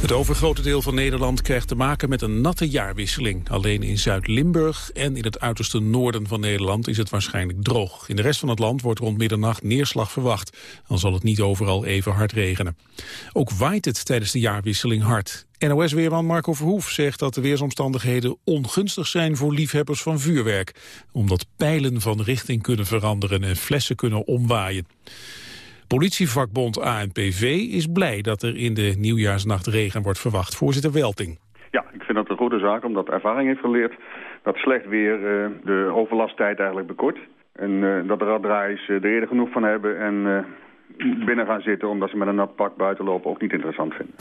Het overgrote deel van Nederland krijgt te maken met een natte jaarwisseling. Alleen in Zuid-Limburg en in het uiterste noorden van Nederland is het waarschijnlijk droog. In de rest van het land wordt rond middernacht neerslag verwacht. Dan zal het niet overal even hard regenen. Ook waait het tijdens de jaarwisseling hard. NOS-weerman Marco Verhoef zegt dat de weersomstandigheden ongunstig zijn voor liefhebbers van vuurwerk. Omdat pijlen van richting kunnen veranderen en flessen kunnen omwaaien. Politievakbond ANPV is blij dat er in de nieuwjaarsnacht regen wordt verwacht. Voorzitter Welting. Ja, ik vind dat een goede zaak, omdat ervaring heeft geleerd dat slecht weer uh, de overlasttijd eigenlijk bekort. En uh, dat de raddraaiers uh, er eerder genoeg van hebben en binnen gaan zitten omdat ze met een nat pak buiten lopen ook niet interessant vinden.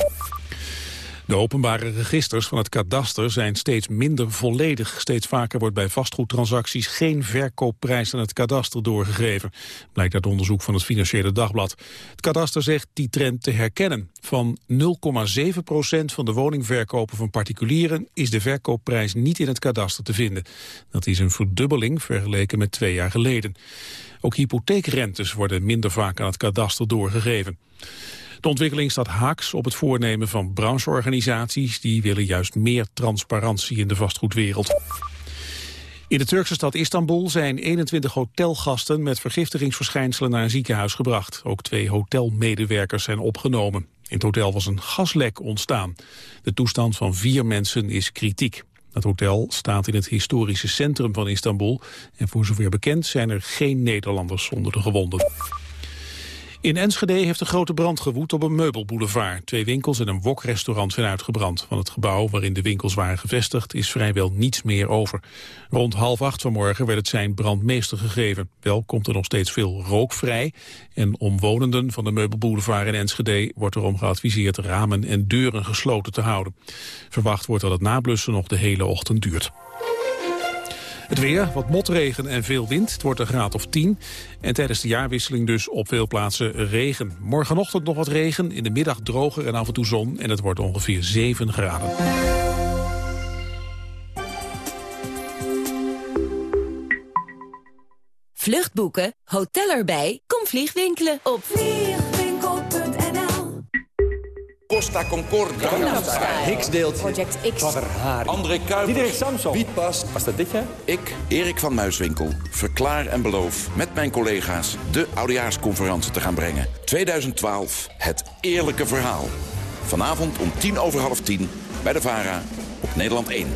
De openbare registers van het kadaster zijn steeds minder volledig. Steeds vaker wordt bij vastgoedtransacties geen verkoopprijs aan het kadaster doorgegeven. Blijkt uit onderzoek van het Financiële Dagblad. Het kadaster zegt die trend te herkennen. Van 0,7% van de woningverkopen van particulieren is de verkoopprijs niet in het kadaster te vinden. Dat is een verdubbeling vergeleken met twee jaar geleden. Ook hypotheekrentes worden minder vaak aan het kadaster doorgegeven. De ontwikkeling staat haaks op het voornemen van brancheorganisaties. Die willen juist meer transparantie in de vastgoedwereld. In de Turkse stad Istanbul zijn 21 hotelgasten met vergiftigingsverschijnselen naar een ziekenhuis gebracht. Ook twee hotelmedewerkers zijn opgenomen. In het hotel was een gaslek ontstaan. De toestand van vier mensen is kritiek. Het hotel staat in het historische centrum van Istanbul. En voor zover bekend zijn er geen Nederlanders onder de gewonden. In Enschede heeft een grote brand gewoed op een meubelboulevard. Twee winkels en een wokrestaurant zijn uitgebrand. Van het gebouw waarin de winkels waren gevestigd is vrijwel niets meer over. Rond half acht vanmorgen werd het zijn brandmeester gegeven. Wel komt er nog steeds veel rook vrij. En omwonenden van de meubelboulevard in Enschede wordt erom geadviseerd ramen en deuren gesloten te houden. Verwacht wordt dat het nablussen nog de hele ochtend duurt. Het weer, wat motregen en veel wind. Het wordt een graad of 10. En tijdens de jaarwisseling dus op veel plaatsen regen. Morgenochtend nog wat regen, in de middag droger en af en toe zon. En het wordt ongeveer 7 graden. Vluchtboeken, hotel erbij, kom vliegwinkelen op Costa Concordia. Hicks deelt. Project X. André Kuipers. Diederik Samson. Piet Pas. Was dat dit jaar? Ik, Erik van Muiswinkel, verklaar en beloof met mijn collega's de oudejaarsconferentie te gaan brengen. 2012, het eerlijke verhaal. Vanavond om tien over half tien bij de VARA op Nederland 1.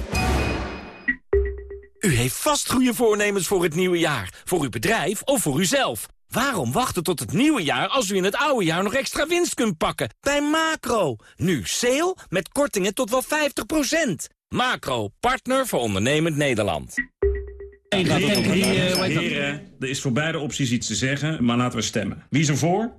U heeft vast goede voornemens voor het nieuwe jaar. Voor uw bedrijf of voor uzelf. Waarom wachten tot het nieuwe jaar als u in het oude jaar nog extra winst kunt pakken? Bij Macro. Nu sale met kortingen tot wel 50%. Macro, partner voor ondernemend Nederland. Heren, er is voor beide opties iets te zeggen, maar laten we stemmen. Wie is er voor?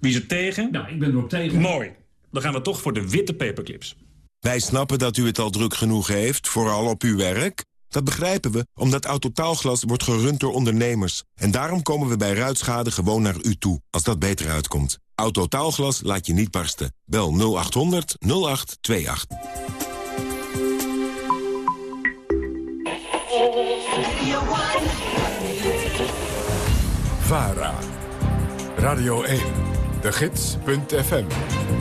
Wie is er tegen? Nou, ik ben er op tegen. Mooi. Dan gaan we toch voor de witte paperclips. Wij snappen dat u het al druk genoeg heeft, vooral op uw werk... Dat begrijpen we, omdat Autotaalglas wordt gerund door ondernemers. En daarom komen we bij ruitschade gewoon naar u toe, als dat beter uitkomt. Autotaalglas laat je niet barsten. Bel 0800 0828. VARA. Radio 1. De Gids.fm.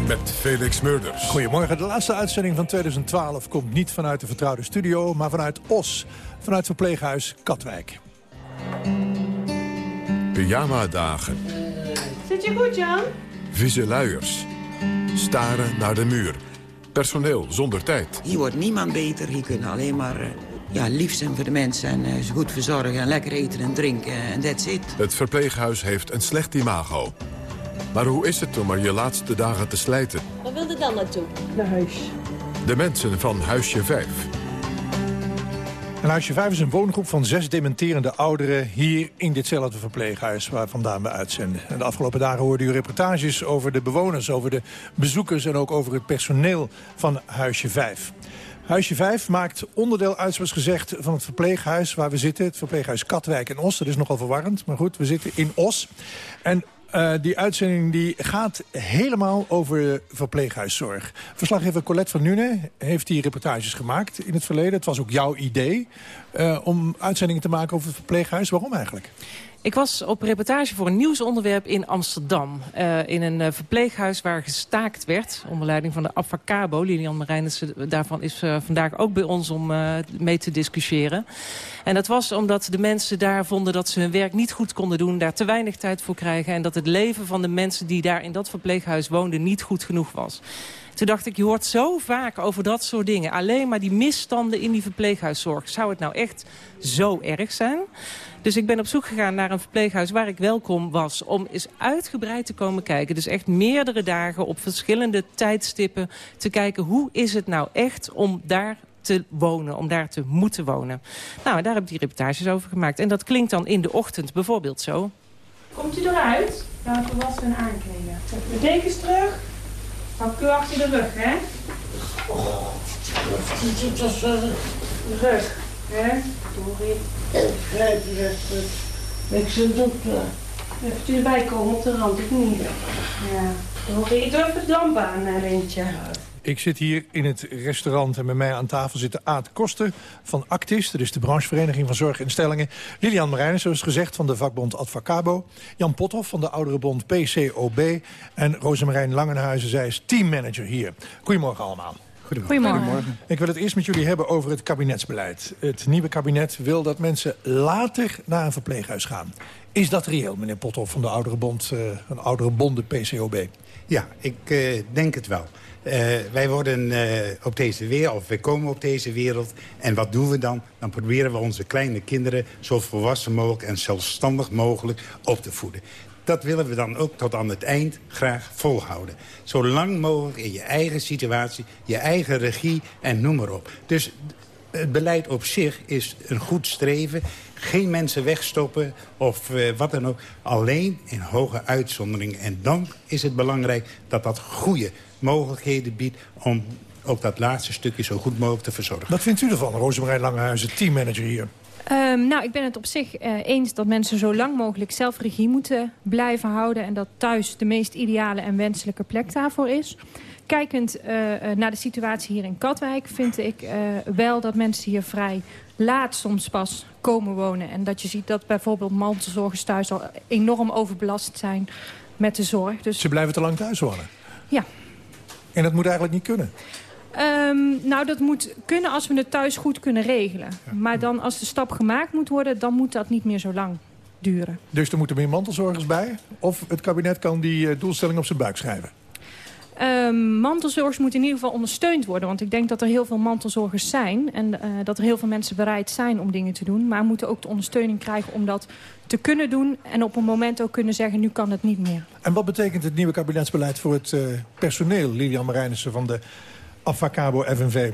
Met Felix Murders. Goedemorgen. De laatste uitzending van 2012 komt niet vanuit de vertrouwde studio... maar vanuit Os, vanuit verpleeghuis Katwijk. Pyjama-dagen. Zit je goed, Jan? Vieze luiers. Staren naar de muur. Personeel zonder tijd. Hier wordt niemand beter. Hier kunnen alleen maar uh, ja, lief zijn voor de mensen... en uh, ze goed verzorgen en lekker eten en drinken en that's it. Het verpleeghuis heeft een slecht imago. Maar hoe is het om er je laatste dagen te slijten? Waar wilde dan naartoe? Naar huis. De mensen van Huisje 5. En Huisje 5 is een woongroep van zes dementerende ouderen... hier in ditzelfde verpleeghuis waar vandaan we uitzenden. En de afgelopen dagen hoorden u reportages over de bewoners... over de bezoekers en ook over het personeel van Huisje 5. Huisje 5 maakt onderdeel uit, zoals gezegd, van het verpleeghuis waar we zitten. Het verpleeghuis Katwijk en Os. Dat is nogal verwarrend, maar goed, we zitten in Os. En uh, die uitzending die gaat helemaal over verpleeghuiszorg. Verslaggever Colette van Nune heeft die reportages gemaakt in het verleden. Het was ook jouw idee uh, om uitzendingen te maken over het verpleeghuis. Waarom eigenlijk? Ik was op reportage voor een nieuwsonderwerp in Amsterdam. Uh, in een uh, verpleeghuis waar gestaakt werd. Onder leiding van de Avacabo. Lilian Marijnissen daarvan is vandaag ook bij ons om mee te discussiëren. En dat was omdat de mensen daar vonden dat ze hun werk niet goed konden doen. Daar te weinig tijd voor krijgen. En dat het leven van de mensen die daar in dat verpleeghuis woonden niet goed genoeg was. Toen dacht ik, je hoort zo vaak over dat soort dingen. Alleen maar die misstanden in die verpleeghuiszorg. Zou het nou echt zo erg zijn? Dus ik ben op zoek gegaan naar een verpleeghuis waar ik welkom was... om eens uitgebreid te komen kijken. Dus echt meerdere dagen op verschillende tijdstippen te kijken... hoe is het nou echt om daar te wonen, om daar te moeten wonen. Nou, daar heb ik die reportages over gemaakt. En dat klinkt dan in de ochtend bijvoorbeeld zo. Komt u eruit? Ja, volwassenen aankleden. De dekens terug. Hou u achter de rug, hè? Oh, dat is rug, hè? Sorry. Grijp je dat Ik zit dokter. Heeft u erbij komen op de rand, ik niet. Ja. Ik durf het lamp aan, Lintje. Ik zit hier in het restaurant en met mij aan tafel zitten Aad Koster van Actis. Dat is de branchevereniging van zorginstellingen. Lilian Marijnen, zoals gezegd, van de vakbond Advocabo. Jan Pothoff van de ouderenbond PCOB. En Rosemarijn Langenhuizen, zij is teammanager hier. Goedemorgen allemaal. Goedemorgen. Goedemorgen. Ik wil het eerst met jullie hebben over het kabinetsbeleid. Het nieuwe kabinet wil dat mensen later naar een verpleeghuis gaan. Is dat reëel, meneer Pothoff van de ouderenbond, uh, van ouderenbonden PCOB? Ja, ik uh, denk het wel. Uh, wij worden uh, op deze wereld, of wij komen op deze wereld. En wat doen we dan? Dan proberen we onze kleine kinderen zo volwassen mogelijk en zelfstandig mogelijk op te voeden. Dat willen we dan ook tot aan het eind graag volhouden. Zo lang mogelijk in je eigen situatie, je eigen regie en noem maar op. Dus het beleid op zich is een goed streven. Geen mensen wegstoppen of uh, wat dan ook. Alleen in hoge uitzonderingen. En dan is het belangrijk dat dat goede mogelijkheden biedt... om ook dat laatste stukje zo goed mogelijk te verzorgen. Wat vindt u ervan, Rosemarijn Langehuizen, teammanager hier? Um, nou, ik ben het op zich uh, eens dat mensen zo lang mogelijk zelf regie moeten blijven houden... en dat thuis de meest ideale en wenselijke plek daarvoor is. Kijkend uh, naar de situatie hier in Katwijk vind ik uh, wel dat mensen hier vrij laat soms pas komen wonen. En dat je ziet dat bijvoorbeeld mantelzorgers thuis al enorm overbelast zijn met de zorg. Dus... Ze blijven te lang thuis wonen? Ja. En dat moet eigenlijk niet kunnen? Um, nou, dat moet kunnen als we het thuis goed kunnen regelen. Ja. Maar dan als de stap gemaakt moet worden, dan moet dat niet meer zo lang duren. Dus er moeten meer mantelzorgers bij? Of het kabinet kan die uh, doelstelling op zijn buik schrijven? Um, mantelzorgers moeten in ieder geval ondersteund worden. Want ik denk dat er heel veel mantelzorgers zijn. En uh, dat er heel veel mensen bereid zijn om dingen te doen. Maar moeten ook de ondersteuning krijgen om dat te kunnen doen. En op een moment ook kunnen zeggen, nu kan het niet meer. En wat betekent het nieuwe kabinetsbeleid voor het uh, personeel? Lilian Marijnissen van de Avacabo FNV.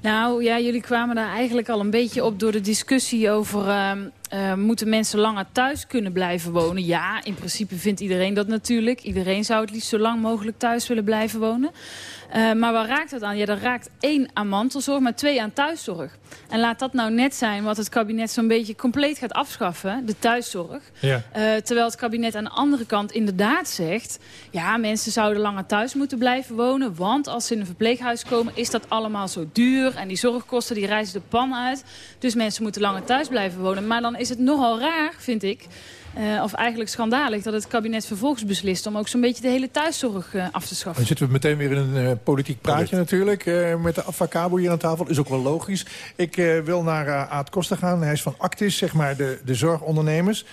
Nou ja, jullie kwamen daar eigenlijk al een beetje op door de discussie over... Uh, uh, moeten mensen langer thuis kunnen blijven wonen? Ja, in principe vindt iedereen dat natuurlijk. Iedereen zou het liefst zo lang mogelijk thuis willen blijven wonen. Uh, maar waar raakt dat aan? Ja, dat raakt één aan mantelzorg, maar twee aan thuiszorg. En laat dat nou net zijn wat het kabinet zo'n beetje compleet gaat afschaffen, de thuiszorg. Ja. Uh, terwijl het kabinet aan de andere kant inderdaad zegt... ja, mensen zouden langer thuis moeten blijven wonen... want als ze in een verpleeghuis komen is dat allemaal zo duur... en die zorgkosten die reizen de pan uit. Dus mensen moeten langer thuis blijven wonen. Maar dan is het nogal raar, vind ik... Uh, of eigenlijk schandalig dat het kabinet vervolgens beslist... om ook zo'n beetje de hele thuiszorg uh, af te schaffen. Dan zitten we meteen weer in een uh, politiek praatje natuurlijk. met de Avacabo hier aan tafel. Is ook wel logisch. Ik wil naar Aad Koster gaan. Hij is van Actis, zeg maar de, de zorgondernemers.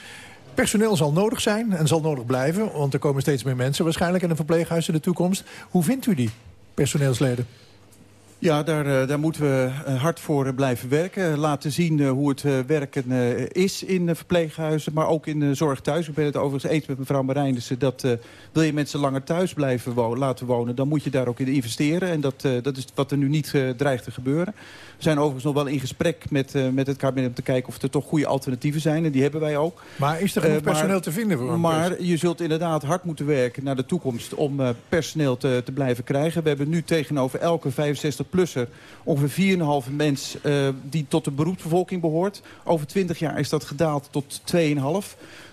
Personeel zal nodig zijn en zal nodig blijven. Want er komen steeds meer mensen waarschijnlijk in een verpleeghuis in de toekomst. Hoe vindt u die personeelsleden? Ja, daar, daar moeten we hard voor blijven werken. Laten zien hoe het werken is in verpleeghuizen, maar ook in de zorg thuis. Ik ben het overigens eens met mevrouw Marijnissen dat wil je mensen langer thuis blijven wo laten wonen... dan moet je daar ook in investeren. En dat, dat is wat er nu niet dreigt te gebeuren. We zijn overigens nog wel in gesprek met, met het kabinet... om te kijken of er toch goede alternatieven zijn. En die hebben wij ook. Maar is er genoeg personeel maar, te vinden voor Maar je zult inderdaad hard moeten werken naar de toekomst... om personeel te, te blijven krijgen. We hebben nu tegenover elke 65 65-plusser ongeveer 4,5 mens uh, die tot de beroepsbevolking behoort. Over 20 jaar is dat gedaald tot 2,5.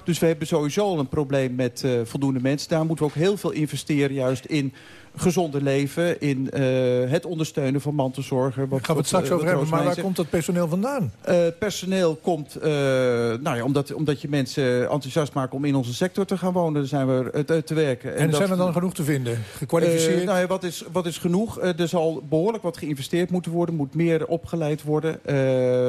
Dus we hebben sowieso al een probleem met uh, voldoende mensen. Daar moeten we ook heel veel investeren juist in gezonde leven, in uh, het ondersteunen van mantelzorgen. Wat, gaan we het straks over hebben, maar waar komt dat personeel vandaan? Uh, personeel komt, nou ja, omdat, omdat je mensen enthousiast maakt om in onze sector te gaan wonen, zijn we te, te werken. En, en dat, zijn er dan genoeg te vinden? Gekwalificeerd? nou ja, wat is, wat is genoeg? er zal behoorlijk wat geïnvesteerd moeten worden, moet meer opgeleid worden.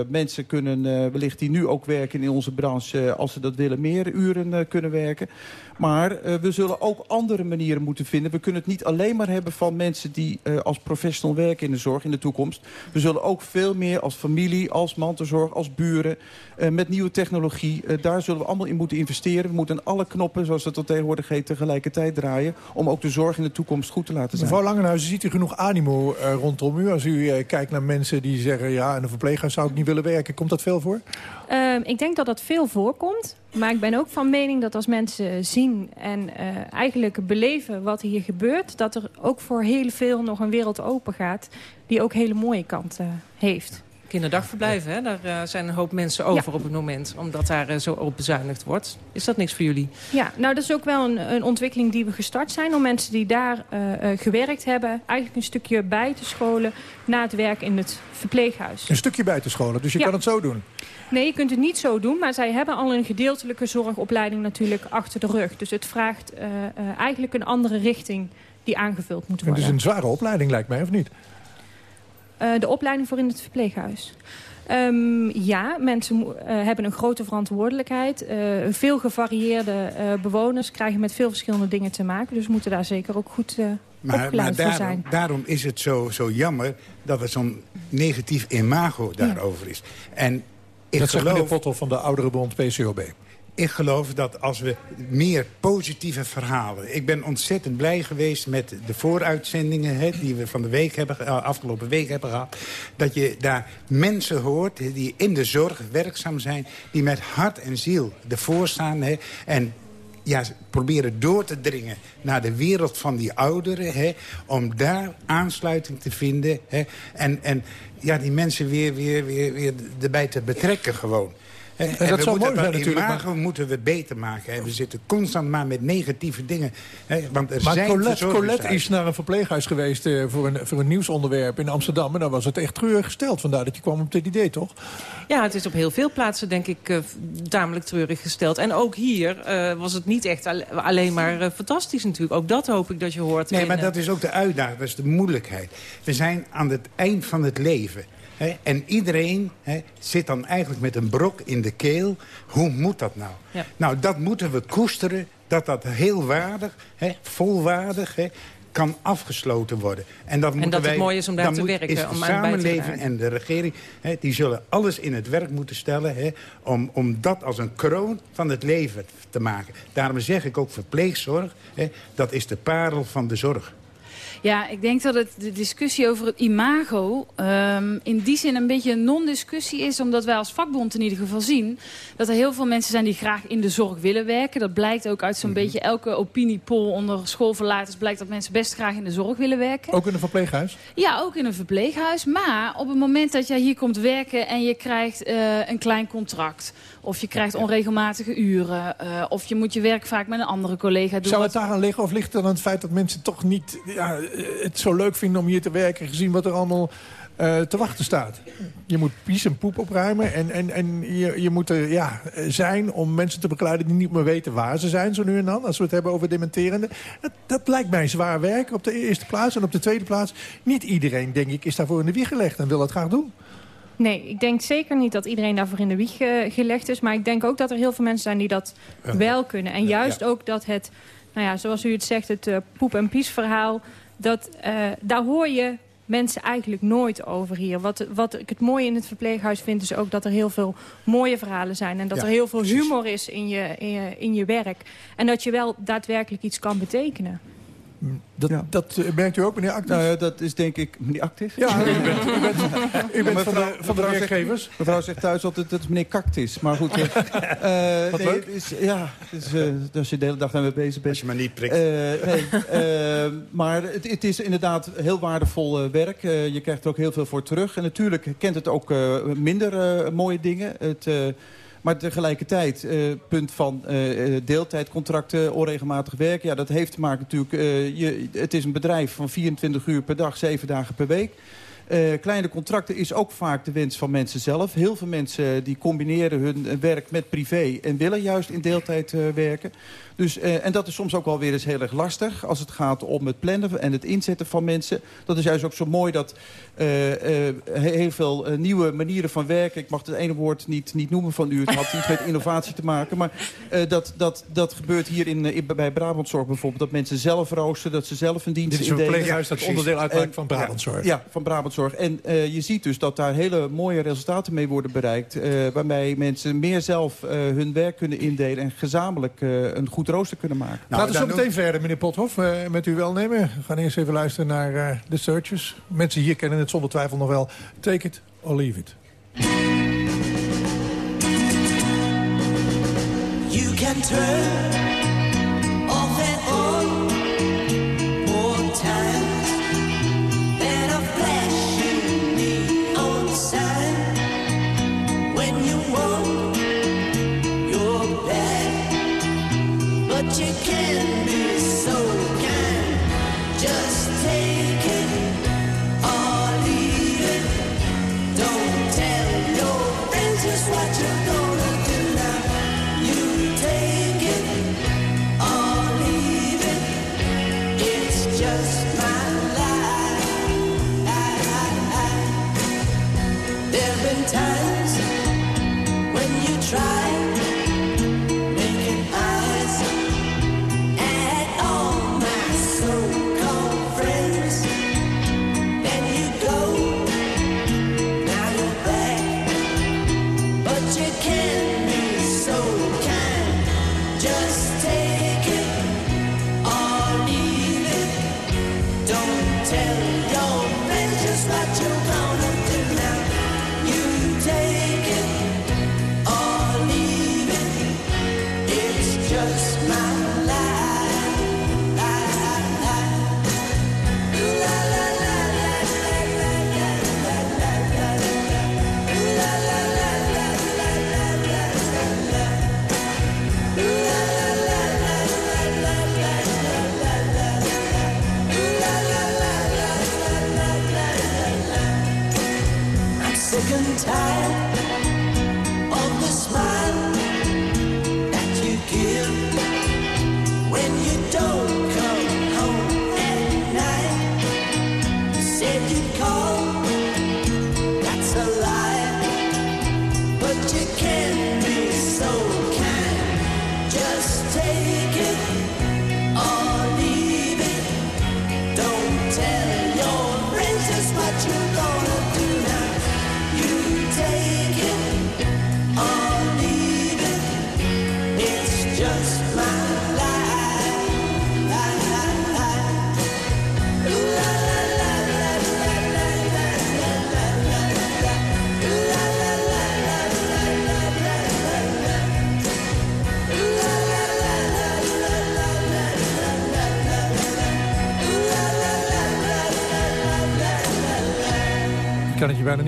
mensen kunnen wellicht die nu ook werken in onze branche, als ze dat willen, meer uren kunnen werken. Maar we zullen ook andere manieren moeten vinden. We kunnen het niet alleen maar hebben van mensen die uh, als professional werken in de zorg in de toekomst. We zullen ook veel meer als familie, als mantelzorg, als buren... Uh, met nieuwe technologie, uh, daar zullen we allemaal in moeten investeren. We moeten alle knoppen, zoals dat tegenwoordig heet, tegelijkertijd draaien... om ook de zorg in de toekomst goed te laten zijn. Mevrouw Langenhuizen, ziet u genoeg animo rondom u... als u kijkt naar mensen die zeggen... ja, in een verpleeghuis zou ik niet willen werken. Komt dat veel voor? Ehm, ik denk dat dat veel voorkomt. Maar ik ben ook van mening dat als mensen zien en uh, eigenlijk beleven wat hier gebeurt... dat er ook voor heel veel nog een wereld open gaat die ook hele mooie kanten heeft. Kinderdagverblijven, hè? daar uh, zijn een hoop mensen over ja. op het moment. Omdat daar uh, zo op bezuinigd wordt. Is dat niks voor jullie? Ja, nou dat is ook wel een, een ontwikkeling die we gestart zijn. Om mensen die daar gewerkt hebben... eigenlijk een stukje bij te scholen na het werk in het verpleeghuis. Een stukje bij te scholen, dus je ja. kan het zo doen? Nee, je kunt het niet zo doen, maar zij hebben al een gedeeltelijke zorgopleiding natuurlijk achter de rug. Dus het vraagt uh, uh, eigenlijk een andere richting die aangevuld moet worden. Het is een zware opleiding lijkt mij, of niet? Uh, de opleiding voor in het verpleeghuis. Um, ja, mensen uh, hebben een grote verantwoordelijkheid. Uh, veel gevarieerde uh, bewoners krijgen met veel verschillende dingen te maken. Dus moeten daar zeker ook goed maar, maar daarom, zijn. daarom is het zo, zo jammer dat er zo'n negatief imago daarover ja. is. En ik dat geloof, zegt meneer Pottel van de Ouderenbond PCOB. Ik geloof dat als we meer positieve verhalen... Ik ben ontzettend blij geweest met de vooruitzendingen... Die we van de week hebben, afgelopen week hebben gehad. Dat je daar mensen hoort die in de zorg werkzaam zijn... die met hart en ziel ervoor staan. En ja, proberen door te dringen naar de wereld van die ouderen... Om daar aansluiting te vinden. En, en ja, die mensen weer, weer, weer, weer erbij te betrekken gewoon. En, en dat zou mooi zijn natuurlijk. Imago maar... moeten we beter maken. Hè. We zitten constant maar met negatieve dingen. Hè. Want er maar zijn Colette, Colette is naar een verpleeghuis geweest uh, voor, een, voor een nieuwsonderwerp in Amsterdam. En dan was het echt treurig gesteld. Vandaar dat je kwam op dit idee, toch? Ja, het is op heel veel plaatsen denk ik uh, tamelijk treurig gesteld. En ook hier uh, was het niet echt al alleen maar fantastisch natuurlijk. Ook dat hoop ik dat je hoort. Nee, in, maar dat is ook de uitdaging. Dat is de moeilijkheid. We zijn aan het eind van het leven. He, en iedereen he, zit dan eigenlijk met een brok in de keel. Hoe moet dat nou? Ja. Nou, dat moeten we koesteren. Dat dat heel waardig, he, volwaardig kan afgesloten worden. En dat, en dat wij, het mooi is om daar te moet, werken. Is de om samenleving en de regering... die zullen alles in het werk moeten stellen... om, om dat als een kroon van het leven te maken. Daarom zeg ik ook verpleegzorg. dat is de parel van de zorg. Ja, ik denk dat het de discussie over het imago um, in die zin een beetje een non-discussie is. Omdat wij als vakbond in ieder geval zien dat er heel veel mensen zijn die graag in de zorg willen werken. Dat blijkt ook uit zo'n mm -hmm. beetje elke opiniepol onder schoolverlaters. Blijkt dat mensen best graag in de zorg willen werken. Ook in een verpleeghuis? Ja, ook in een verpleeghuis. Maar op het moment dat jij hier komt werken en je krijgt uh, een klein contract... Of je krijgt onregelmatige uren. Uh, of je moet je werk vaak met een andere collega doen. Zou het daar aan liggen of ligt het aan het feit dat mensen toch niet ja, het zo leuk vinden om hier te werken... gezien wat er allemaal uh, te wachten staat? Je moet pies en poep opruimen en, en, en je, je moet er ja, zijn om mensen te begeleiden... die niet meer weten waar ze zijn zo nu en dan. Als we het hebben over dementerende. Dat, dat lijkt mij zwaar werk op de eerste plaats. En op de tweede plaats, niet iedereen, denk ik, is daarvoor in de wieg gelegd en wil dat graag doen. Nee, ik denk zeker niet dat iedereen daarvoor in de wieg uh, gelegd is. Maar ik denk ook dat er heel veel mensen zijn die dat ja. wel kunnen. En juist ja. ook dat het, nou ja, zoals u het zegt, het uh, poep- en pies verhaal... Dat, uh, daar hoor je mensen eigenlijk nooit over hier. Wat, wat ik het mooie in het verpleeghuis vind... is ook dat er heel veel mooie verhalen zijn. En dat ja, er heel veel humor is in je, in, je, in je werk. En dat je wel daadwerkelijk iets kan betekenen. Dat, dat eh, merkt u ook, meneer Actis? Nou dat is denk ik... Meneer Actis? Ja, u bent, u bent, u bent van de, van de mevrouw werkgevers. Zegt, mevrouw zegt thuis altijd dat het meneer Cactus. Maar goed. eh, Wat nee, leuk. het Is, ja, is, als je de hele dag daarmee bezig bent. Als je maar niet prikt. nee, maar het, het is inderdaad heel waardevol werk. Je krijgt er ook heel veel voor terug. En natuurlijk kent het ook eh, minder mooie dingen. Het... maar tegelijkertijd, eh, punt van eh, eh, deeltijdcontracten, onregelmatig werken... Ja, dat heeft te maken natuurlijk... je, het is een bedrijf van 24 uur per dag, 7 dagen per week. Eh, kleine contracten is ook vaak de wens van mensen zelf. Heel veel mensen die combineren hun eh, werk met privé... en willen juist in deeltijd eh, werken. Dus, eh, en dat is soms ook wel weer eens heel erg lastig... als het gaat om het plannen en het inzetten van mensen. Dat is juist ook zo mooi dat eh, eh, heel veel eh, nieuwe manieren van werken... ik mag het ene woord niet, niet noemen van u, het had iets met innovatie te maken... maar eh, dat, dat, dat gebeurt hier in, eh, in, bij Brabantzorg bijvoorbeeld... dat mensen zelf roosteren, dat ze zelf een dienst Dit is een verpleeghuis dat onderdeel uitmaakt van Brabantzorg. Ja, van Brabantzorg. En eh, je ziet dus dat daar hele mooie resultaten mee worden bereikt... eh, waarmee mensen meer zelf eh, hun werk kunnen indelen... en gezamenlijk eh, een goed rooster kunnen maken. Laten we zo meteen verder, meneer Pothoff, eh, met uw welnemen. We gaan eerst even luisteren naar eh, de Searchers. Mensen hier kennen het zonder twijfel nog wel. Take it or leave it. You can turn that you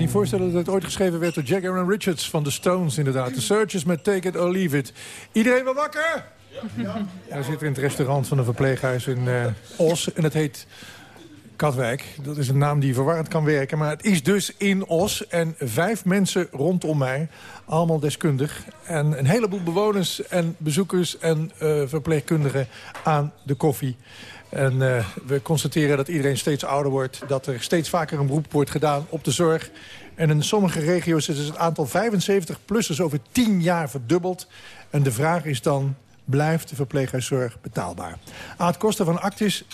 niet voorstellen dat het ooit geschreven werd door Jack Aaron Richards van de Stones inderdaad. De Searchers met Take It or Leave It. Iedereen wel wakker? Ja. Hij zit in het restaurant van een verpleeghuis in eh, Os en het heet Katwijk. Dat is een naam die verwarrend kan werken, maar het is dus in Os. En vijf mensen rondom mij, allemaal deskundig. En een heleboel bewoners en bezoekers en eh, verpleegkundigen aan de koffie. En eh, we constateren dat iedereen steeds ouder wordt. Dat er steeds vaker een beroep wordt gedaan op de zorg. En in sommige regio's is het aantal 75-plussers over 10 jaar verdubbeld. En de vraag is dan, blijft de verpleeghuiszorg betaalbaar? Aan het kosten van Actis,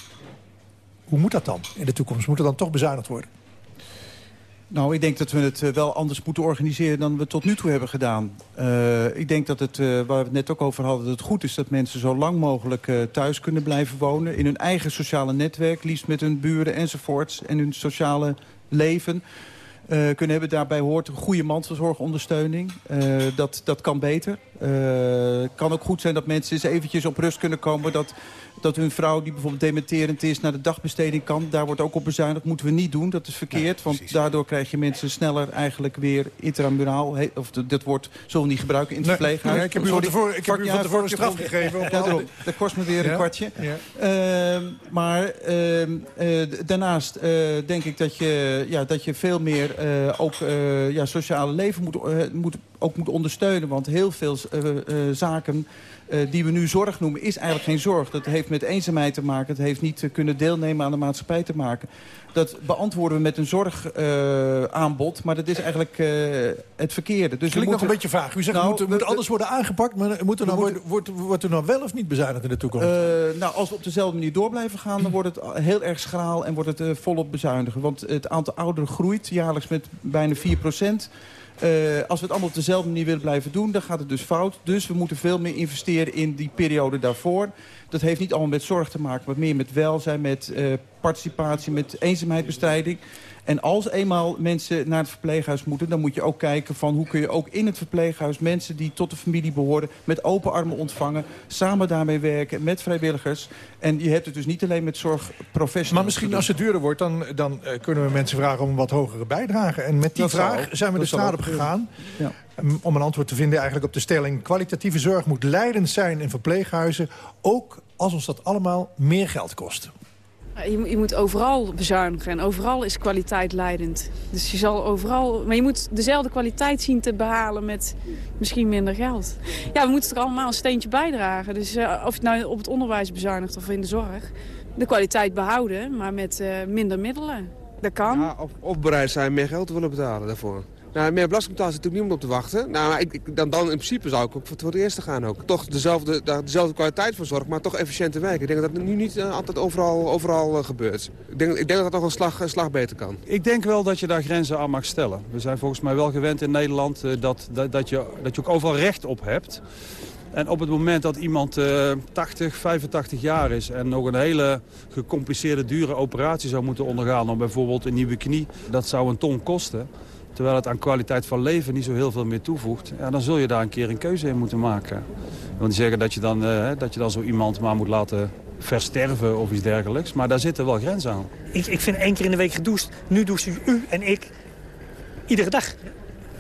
hoe moet dat dan in de toekomst? Moet er dan toch bezuinigd worden? Nou, ik denk dat we het eh, wel anders moeten organiseren dan we tot nu toe hebben gedaan. Uh, ik denk dat het, uh, waar we het net ook over hadden, dat het goed is dat mensen zo lang mogelijk thuis kunnen blijven wonen. In hun eigen sociale netwerk, liefst met hun buren enzovoorts. En hun sociale leven. kunnen hebben. Daarbij hoort een goede mantelzorgondersteuning. dat, dat kan beter. Het kan ook goed zijn dat mensen eens eventjes op rust kunnen komen... dat dat hun vrouw die bijvoorbeeld dementerend is naar de dagbesteding kan. Daar wordt ook op bezuinigd. moeten we niet doen. Dat is verkeerd. want daardoor krijg je mensen sneller eigenlijk weer intramuraal. Of dat woord zullen we niet gebruiken in het nee, verpleeghuis. Nee, ik heb u van tevoren, ik heb u van tevoren een straf gegeven. Ja, daarom, dat kost me weer een kwartje. Ja. Uh, maar uh, uh, daarnaast denk ik dat je, ja, dat je veel meer ook ja, sociale leven moet, moet, ook moet ondersteunen. Want heel veel zaken uh, die we nu zorg noemen, is eigenlijk geen zorg. Dat heeft met eenzaamheid te maken. Het heeft niet kunnen deelnemen aan de maatschappij te maken. Dat beantwoorden we met een zorgaanbod. Maar dat is eigenlijk het verkeerde. Dus Klinkt nog een beetje vaag. U zegt nou, moet, moet anders worden aangepakt. Maar moet er nou, moeten... wordt, wordt er nou wel of niet bezuinigd in de toekomst? nou, als we op dezelfde manier door blijven gaan... dan wordt het heel erg schraal en wordt het volop bezuinigen. Want het aantal ouderen groeit jaarlijks met bijna 4 procent. Uh, als we het allemaal op dezelfde manier willen blijven doen, dan gaat het dus fout. Dus we moeten veel meer investeren in die periode daarvoor. Dat heeft niet allemaal met zorg te maken, maar meer met welzijn, met uh, participatie, met eenzaamheidsbestrijding. En als eenmaal mensen naar het verpleeghuis moeten... dan moet je ook kijken van hoe kun je ook in het verpleeghuis... mensen die tot de familie behoren met open armen ontvangen... samen daarmee werken met vrijwilligers. En je hebt het dus niet alleen met zorgprofessionals. Maar misschien als het duurder wordt, dan, dan uh, kunnen we mensen vragen... om een wat hogere bijdrage. En met die dat vraag zijn we de straat op gegaan. Ja. Om een antwoord te vinden eigenlijk op de stelling... kwalitatieve zorg moet leidend zijn in verpleeghuizen... ook als ons dat allemaal meer geld kost. Je, je, moet overal bezuinigen en overal is kwaliteit leidend. Dus je zal overal... Maar je moet dezelfde kwaliteit zien te behalen met misschien minder geld. Ja, we moeten er allemaal een steentje bijdragen. Dus uh, of je nou op het onderwijs bezuinigt of in de zorg... de kwaliteit behouden, maar met uh, minder middelen. Dat kan. Ja, of, of bereid zijn meer geld te willen betalen daarvoor. Nou, meer belastingbetaal zit natuurlijk niemand op te wachten. Nou, ik, dan, dan in principe zou ik ook voor het eerste gaan ook. Toch dezelfde, dezelfde kwaliteit van zorg, maar toch efficiënter werken. Ik denk dat dat nu niet uh, altijd overal, overal uh, gebeurt. Ik denk, ik denk dat dat nog een slag, een slag beter kan. Ik denk wel dat je daar grenzen aan mag stellen. We zijn volgens mij wel gewend in Nederland uh, dat, dat, dat, je, dat je ook overal recht op hebt. En op het moment dat iemand uh, 80, 85 jaar is... en nog een hele gecompliceerde, dure operatie zou moeten ondergaan... om bijvoorbeeld een nieuwe knie, dat zou een ton kosten terwijl het aan kwaliteit van leven niet zo heel veel meer toevoegt... Ja, dan zul je daar een keer een keuze in moeten maken. Ik wil niet zeggen dat je dan, uh, dat je dan zo iemand maar moet laten versterven of iets dergelijks. Maar daar zitten wel grenzen aan. Ik, ik vind één keer in de week gedoucht. Nu douchen u en ik iedere dag.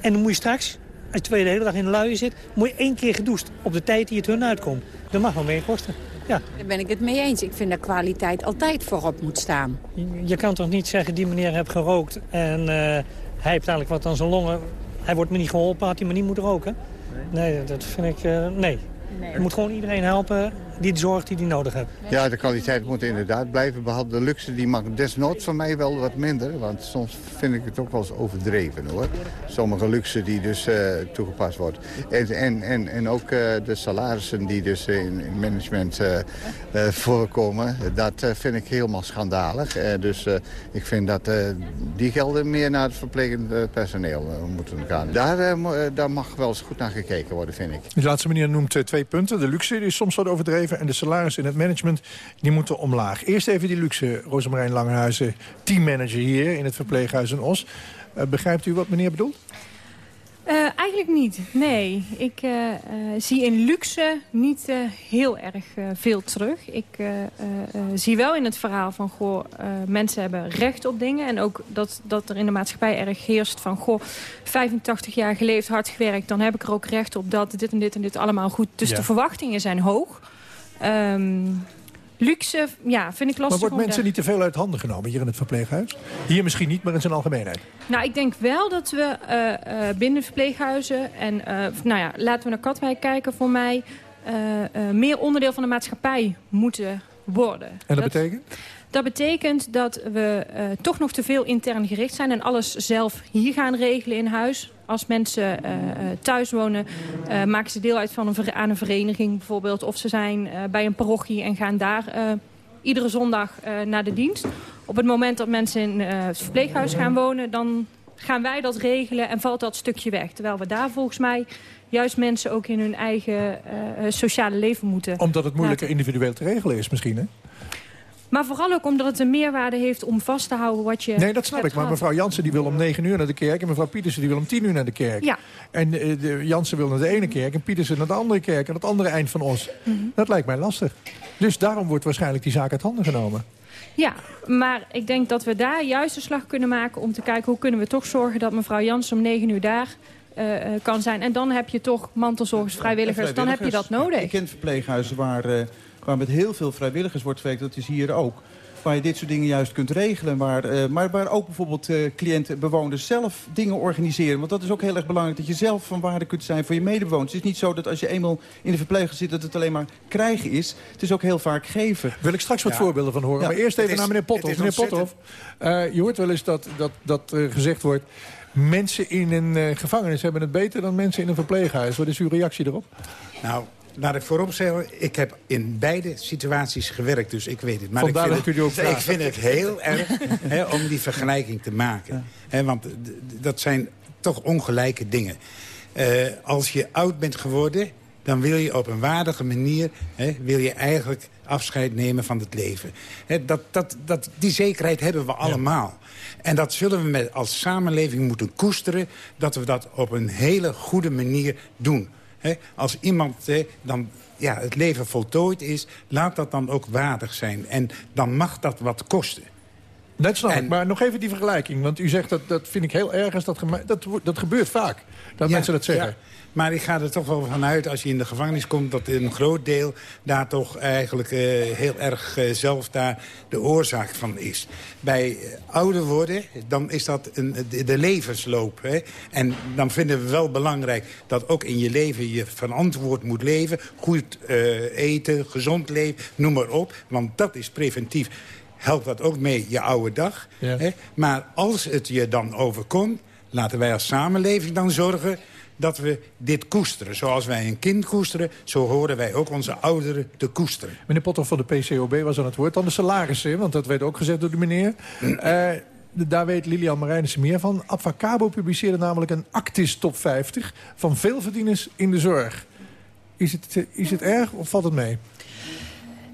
En dan moet je straks, als je de hele dag in de luien zit... moet je één keer gedoucht op de tijd die het hun uitkomt. Dat mag wel meer kosten. Ja. Daar ben ik het mee eens. Ik vind dat kwaliteit altijd voorop moet staan. Je, je kan toch niet zeggen, die meneer heeft gerookt en... Uh, hij heeft eigenlijk wat aan zijn longen. Hij wordt me niet geholpen, had hij me niet moeten roken. Nee, nee dat vind ik... Uh, nee. nee. Je moet gewoon iedereen helpen die zorg die hij nodig heeft. Ja, de kwaliteit moet inderdaad blijven. Behalve de luxe, die mag desnoods van mij wel wat minder. Want soms vind ik het ook wel eens overdreven, hoor. Sommige luxe die dus uh, toegepast wordt. En, en, en, en ook uh, de salarissen die dus in, in management uh, voorkomen. Dat vind ik helemaal schandalig. dus ik vind dat die gelden meer naar het verplegend personeel moeten gaan. Daar, daar mag wel eens goed naar gekeken worden, vind ik. De laatste meneer noemt twee punten. De luxe die is soms wat overdreven en de salarissen in het management die moeten omlaag. Eerst even die luxe, Rosemarijn Langehuizen, teammanager hier in het verpleeghuis in Os. Uh, begrijpt u wat meneer bedoelt? Uh, eigenlijk niet, nee. Ik uh, uh, zie in luxe niet heel erg veel terug. Ik zie wel in het verhaal van, goh, mensen hebben recht op dingen. En ook dat, dat er in de maatschappij erg heerst van, goh, 85 jaar geleefd, hard gewerkt. Dan heb ik er ook recht op dat dit en dit en dit allemaal goed. Dus ja. de verwachtingen zijn hoog. Um, luxe, ja, vind ik lastig. Maar wordt mensen niet te veel uit handen genomen hier in het verpleeghuis? Hier misschien niet, maar in zijn algemeenheid. Nou, ik denk wel dat we uh, uh, binnen verpleeghuizen... en uh, nou ja, laten we naar Katwijk kijken voor mij... meer onderdeel van de maatschappij moeten worden. En dat, dat betekent? Dat betekent dat we uh, toch nog te veel intern gericht zijn... en alles zelf hier gaan regelen in huis. Als mensen uh, thuis wonen, uh, maken ze deel uit van een, aan een vereniging bijvoorbeeld. Of ze zijn bij een parochie en gaan daar iedere zondag naar de dienst. Op het moment dat mensen in het verpleeghuis gaan wonen... dan gaan wij dat regelen en valt dat stukje weg. Terwijl we daar volgens mij juist mensen ook in hun eigen eh, eh, sociale leven moeten Omdat het moeilijker laten. individueel te regelen is misschien, hè? Maar vooral ook omdat het een meerwaarde heeft om vast te houden wat je Nee, dat snap ik. Maar gehad. mevrouw Jansen die wil om 9 uur naar de kerk... en mevrouw Pietersen die wil om 10 uur naar de kerk. Ja. En eh, de, Jansen wil naar de ene kerk en Pietersen naar de andere kerk... aan het andere eind van Os. Mhm. Dat lijkt mij lastig. Dus daarom wordt waarschijnlijk die zaak uit handen genomen. Ja, maar ik denk dat we daar juist de slag kunnen maken... om te kijken hoe kunnen we toch zorgen dat mevrouw Jansen om 9 uur daar eh, eh, kan zijn. En dan heb je toch mantelzorgers, vrijwilligers. Dan heb je dat nodig. Ik ken verpleeghuizen waar, eh, waar met heel veel vrijwilligers wordt gewerkt. Dat is hier ook. Waar je dit soort dingen juist kunt regelen. Waar, eh, maar waar ook bijvoorbeeld eh, cliënten, bewoners zelf dingen organiseren. Want dat is ook heel erg belangrijk. Dat je zelf van waarde kunt zijn voor je medebewoners. Het is niet zo dat als je eenmaal in de verpleeghuis zit... dat het alleen maar krijgen is. Het is ook heel vaak geven. Wil ik straks wat Ja. voorbeelden van horen. Ja. Maar eerst even is- naar meneer Pothoff. Meneer Pothoff, eh, je hoort wel eens dat, dat, dat eh, gezegd wordt... mensen in een eh, gevangenis hebben het beter dan mensen in een verpleeghuis. Wat is uw reactie erop? Nou, laat ik voorop zeggen, ik heb in beide situaties gewerkt, dus ik weet het. Maar Vandaar ik vind, het, ik vind het heel erg om die vergelijking te maken. Want dat zijn toch ongelijke dingen. Eh, als je oud bent geworden, dan wil je op een waardige manier... Wil je eigenlijk afscheid nemen van het leven. Dat, dat, dat, die zekerheid hebben we allemaal. En dat zullen we met, als samenleving moeten koesteren... dat we dat op een hele goede manier doen. Als iemand dan ja, het leven voltooid is, laat dat dan ook waardig zijn. En dan mag dat wat kosten. Dat snap ik. Maar nog even die vergelijking. Want u zegt dat, dat vind ik heel erg. Dat, dat, dat gebeurt vaak. Dat Ja, mensen dat zeggen. ja. Maar ik ga er toch wel vanuit, als je in de gevangenis komt... dat een groot deel daar toch eigenlijk eh, heel erg eh, zelf daar de oorzaak van is. Bij eh, ouder worden, dan is dat een, de, de levensloop. Hè? En dan vinden we wel belangrijk dat ook in je leven... je verantwoord moet leven, goed eten, gezond leven, noem maar op. Want dat is preventief. Helpt dat ook mee je oude dag. Ja. Hè? Maar als het je dan overkomt, laten wij als samenleving dan zorgen dat we dit koesteren. Zoals wij een kind koesteren, zo horen wij ook onze ouderen te koesteren. Meneer Pothoff van de PCOB was aan het woord. Dan de salarissen, want dat werd ook gezegd door de meneer. Eh, daar weet Lilian Marijnissen meer van. Advocabo publiceerde namelijk een Actis top 50... van veelverdieners in de zorg. Is het, eh, is het erg of valt het mee?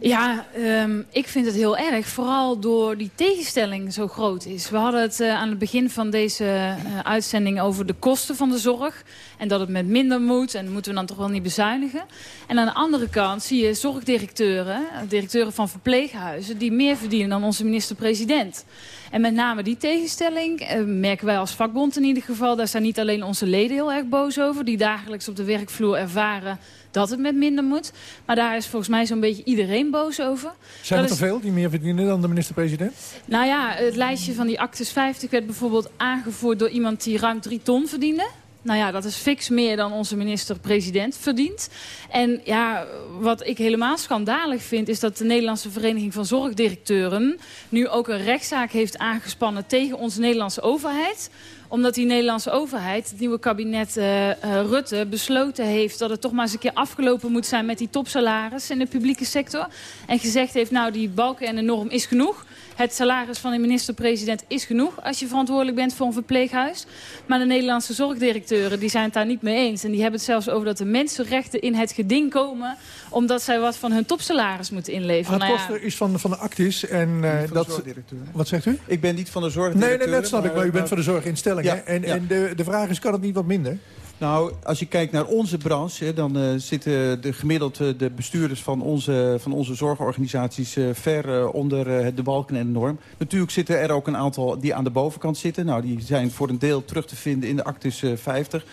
Ja, ehm, ik vind het heel erg. Vooral door die tegenstelling zo groot is. We hadden het eh, aan het begin van deze eh, uitzending over de kosten van de zorg. En dat het met minder moet. En moeten we dan toch wel niet bezuinigen. En aan de andere kant zie je zorgdirecteuren, eh, directeuren van verpleeghuizen... die meer verdienen dan onze minister-president. En met name die tegenstelling eh, merken wij als vakbond in ieder geval. Daar zijn niet alleen onze leden heel erg boos over. Die dagelijks op de werkvloer ervaren dat het met minder moet. Maar daar is volgens mij zo'n beetje iedereen boos over. Zijn Dat er te veel die meer verdienen dan de minister-president? Nou ja, het lijstje van die Actes 50 werd bijvoorbeeld aangevoerd door iemand die ruim drie ton verdiende. Nou ja, dat is fix meer dan onze minister-president verdient. En ja, wat ik helemaal schandalig vind... is dat de Nederlandse Vereniging van Zorgdirecteuren... nu ook een rechtszaak heeft aangespannen tegen onze Nederlandse overheid omdat die Nederlandse overheid, het nieuwe kabinet eh, eh, Rutte, besloten heeft dat het toch maar eens een keer afgelopen moet zijn met die topsalaris in de publieke sector. En gezegd heeft, nou die balken en de norm is genoeg. Het salaris van de minister-president is genoeg als je verantwoordelijk bent voor een verpleeghuis. Maar de Nederlandse zorgdirecteuren die zijn het daar niet mee eens. En die hebben het zelfs over dat de mensenrechten in het geding komen... omdat zij wat van hun topsalaris moeten inleveren. Het Nou ja, is van, van de Actis. En, eh, Van de dat, zorgdirecteur. wat zegt u? Ik ben niet van de Nee, zorgdirecteur. nee, dat snap ik. Maar u bent van de zorginstellingen. Ja, en ja. en de, de vraag is, kan het niet wat minder? Nou, als je kijkt naar onze branche... hè, dan eh, zitten de, gemiddeld eh, de bestuurders van onze, van onze zorgorganisaties... eh, ver onder de balken en de norm. Natuurlijk zitten er ook een aantal die aan de bovenkant zitten. Nou, die zijn voor een deel terug te vinden in de Actus eh, 50.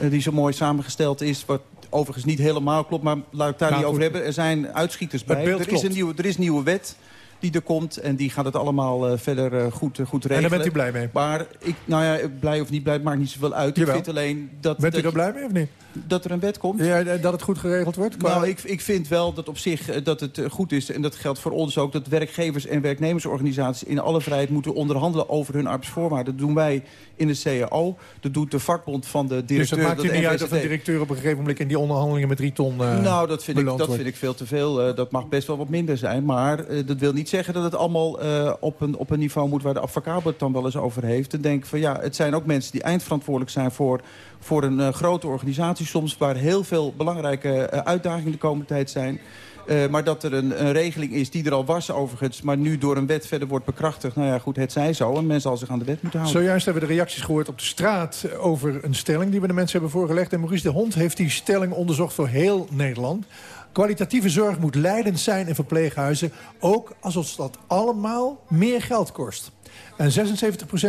eh, die zo mooi samengesteld is... Wat overigens niet helemaal klopt, maar laat ik het daar Nou, niet over hebben. Er zijn uitschieters bij. Er is, klopt. een nieuwe, er is een nieuwe wet die er komt. En die gaat het allemaal eh, verder eh, goed, eh, goed regelen. En daar bent u blij mee? Maar ik, nou ja, blij of niet blij, maakt niet zoveel uit. Jawel. Ik vind alleen dat... Bent u dat er blij mee of niet? Dat er een wet komt? Ja, dat het goed geregeld wordt? Qua... Nou, ik, ik vind wel dat op zich eh, dat het eh, goed is... en dat geldt voor ons ook... dat werkgevers en werknemersorganisaties in alle vrijheid moeten onderhandelen over hun arbeidsvoorwaarden. Dat doen wij in de CAO. Dat doet de vakbond van de directeur. Dus dat maakt u niet uit of een directeur op een gegeven moment in die onderhandelingen met drie ton eh, nou, dat vind, ik, dat wordt? vind ik veel te veel. Eh, dat mag best wel wat minder zijn. Maar eh, dat wil niet zeggen dat het allemaal eh, op, een, op een niveau moet... waar de advocaat het dan wel eens over heeft. En denk van ja, het zijn ook mensen die eindverantwoordelijk zijn... voor, voor een eh, grote organisatie soms... waar heel veel belangrijke eh, uitdagingen de komende tijd zijn... Eh, maar dat er een, een regeling is die er al was overigens... maar nu door een wet verder wordt bekrachtigd. Nou ja, goed, het zij zo. En men zal zich aan de wet moeten houden. Zojuist hebben we de reacties gehoord op de straat over een stelling die we de mensen hebben voorgelegd. En Maurice de Hond heeft die stelling onderzocht voor heel Nederland. Kwalitatieve zorg moet leidend zijn in verpleeghuizen, ook als ons dat allemaal meer geld kost. En 76%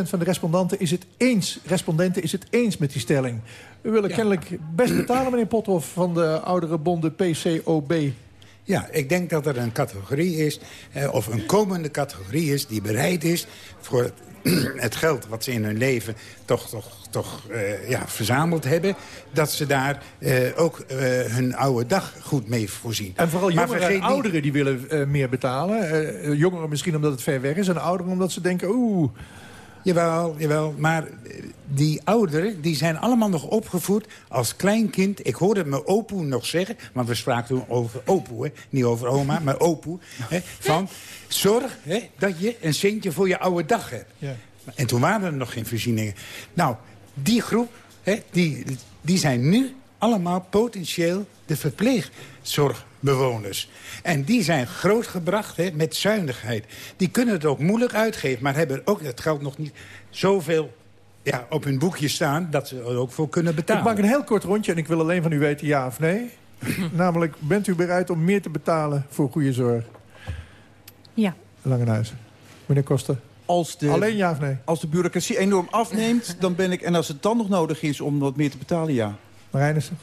van de respondenten is, het eens, respondenten is het eens met die stelling. We willen kennelijk best betalen, meneer Pothoff, van de oudere bonden PCOB. Ja, ik denk dat er een categorie is, eh, of een komende categorie is... die bereid is voor het, het geld wat ze in hun leven toch, toch, toch eh, ja, verzameld hebben... dat ze daar eh, ook eh, hun oude dag goed mee voorzien. En vooral jongeren en niet- ouderen die willen eh, meer betalen. Jongeren misschien omdat het ver weg is. En ouderen omdat ze denken, oeh... Jawel, jawel. Maar eh, die ouderen die zijn allemaal nog opgevoed als kleinkind. Ik hoorde mijn opoe nog zeggen, want we spraken toen over opoe, hè? niet over oma, maar opoe. Hè? Van, zorg hè, dat je een centje voor je oude dag hebt. Ja. En toen waren er nog geen voorzieningen. Nou, die groep, hè, die, die zijn nu allemaal potentieel de verpleegzorgbewoners. En die zijn grootgebracht hè, met zuinigheid. Die kunnen het ook moeilijk uitgeven, maar hebben ook het geld nog niet zoveel ja, op hun boekje staan... dat ze er ook voor kunnen betalen. Ik maak een heel kort rondje en ik wil alleen van u weten ja of nee. Namelijk, bent u bereid om meer te betalen voor goede zorg? Ja. Langenhuizen. Meneer Koster. Als de, Alleen ja of nee? Als de bureaucratie enorm afneemt, dan ben ik... en als het dan nog nodig is om wat meer te betalen, ja. Marijnissen.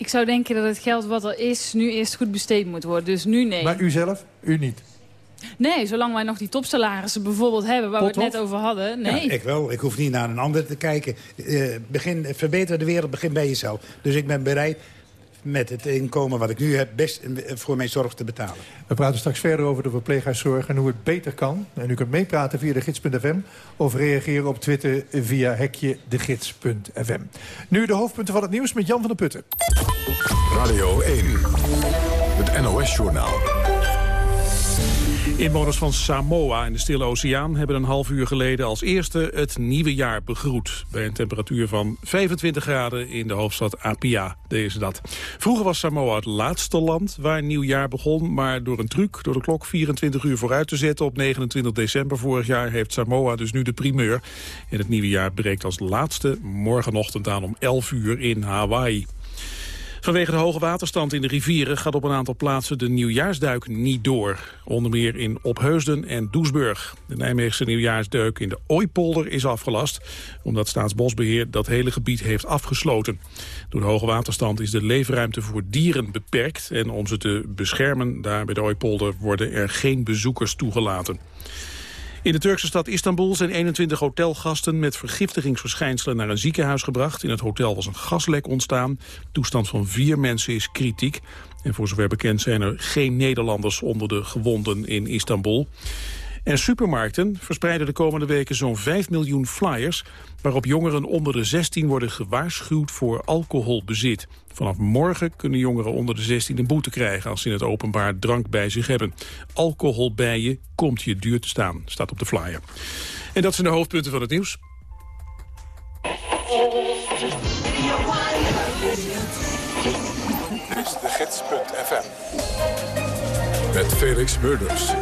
Ik zou denken dat het geld wat er is nu eerst goed besteed moet worden. Dus nu nee. Maar u zelf? U niet? Nee, zolang wij nog die topsalarissen bijvoorbeeld hebben... waar we het net over hadden. Nee. Ja, ik wel. Ik hoef niet naar een ander te kijken. Eh, begin, verbeter de wereld, begin bij jezelf. Dus ik ben bereid met het inkomen wat ik nu heb... best voor mijn zorg te betalen. We praten straks verder over de verpleeghuiszorg en hoe het beter kan. En u kunt meepraten via de gids.fm of reageren op Twitter via hekje degids.fm. Nu de hoofdpunten van het nieuws met Jan van der Putten. Radio 1, het NOS-journaal. Inwoners van Samoa in de Stille Oceaan hebben een half uur geleden als eerste het nieuwe jaar begroet. Bij een temperatuur van 25 graden in de hoofdstad Apia deden ze dat. Vroeger was Samoa het laatste land waar nieuwjaar begon, maar door een truc, door de klok 24 uur vooruit te zetten op 29 december vorig jaar heeft Samoa dus nu de primeur. En het nieuwe jaar breekt als laatste morgenochtend aan om 11 uur in Hawaii. Vanwege de hoge waterstand in de rivieren gaat op een aantal plaatsen de nieuwjaarsduik niet door. Onder meer in Opheusden en Doesburg. De Nijmeegse nieuwjaarsduik in de Ooipolder is afgelast, omdat Staatsbosbeheer dat hele gebied heeft afgesloten. Door de hoge waterstand is de leefruimte voor dieren beperkt en om ze te beschermen daar bij de Ooipolder worden er geen bezoekers toegelaten. In de Turkse stad Istanbul zijn 21 hotelgasten met vergiftigingsverschijnselen naar een ziekenhuis gebracht. In het hotel was een gaslek ontstaan. De toestand van vier mensen is kritiek. En voor zover bekend zijn er geen Nederlanders onder de gewonden in Istanbul. En supermarkten verspreiden de komende weken zo'n 5 miljoen flyers... waarop jongeren onder de 16 worden gewaarschuwd voor alcoholbezit. Vanaf morgen kunnen jongeren onder de 16 een boete krijgen... als ze in het openbaar drank bij zich hebben. Alcohol bij je komt je duur te staan, staat op de flyer. En dat zijn de hoofdpunten van het nieuws. Dit is de gids.fm. Met Felix Murders.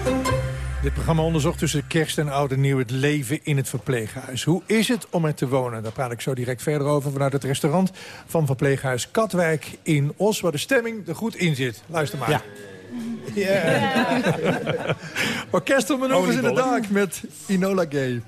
Dit programma onderzocht tussen kerst en oud en nieuw het leven in het verpleeghuis. Hoe is het om er te wonen? Daar praat ik zo direct verder over vanuit het restaurant van verpleeghuis Katwijk in Os, waar de stemming er goed in zit. Luister maar. Ja. Yeah. Orkestelmanoeuvres in de dak met Inola Gay.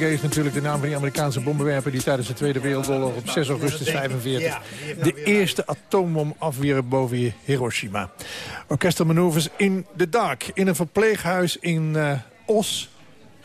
Is natuurlijk de naam van die Amerikaanse bommenwerper... die tijdens de Tweede Wereldoorlog op 6 augustus 45... de eerste atoombom afwierp boven Hiroshima. Orchestral Maneuvers in the Dark. In een verpleeghuis in uh, Os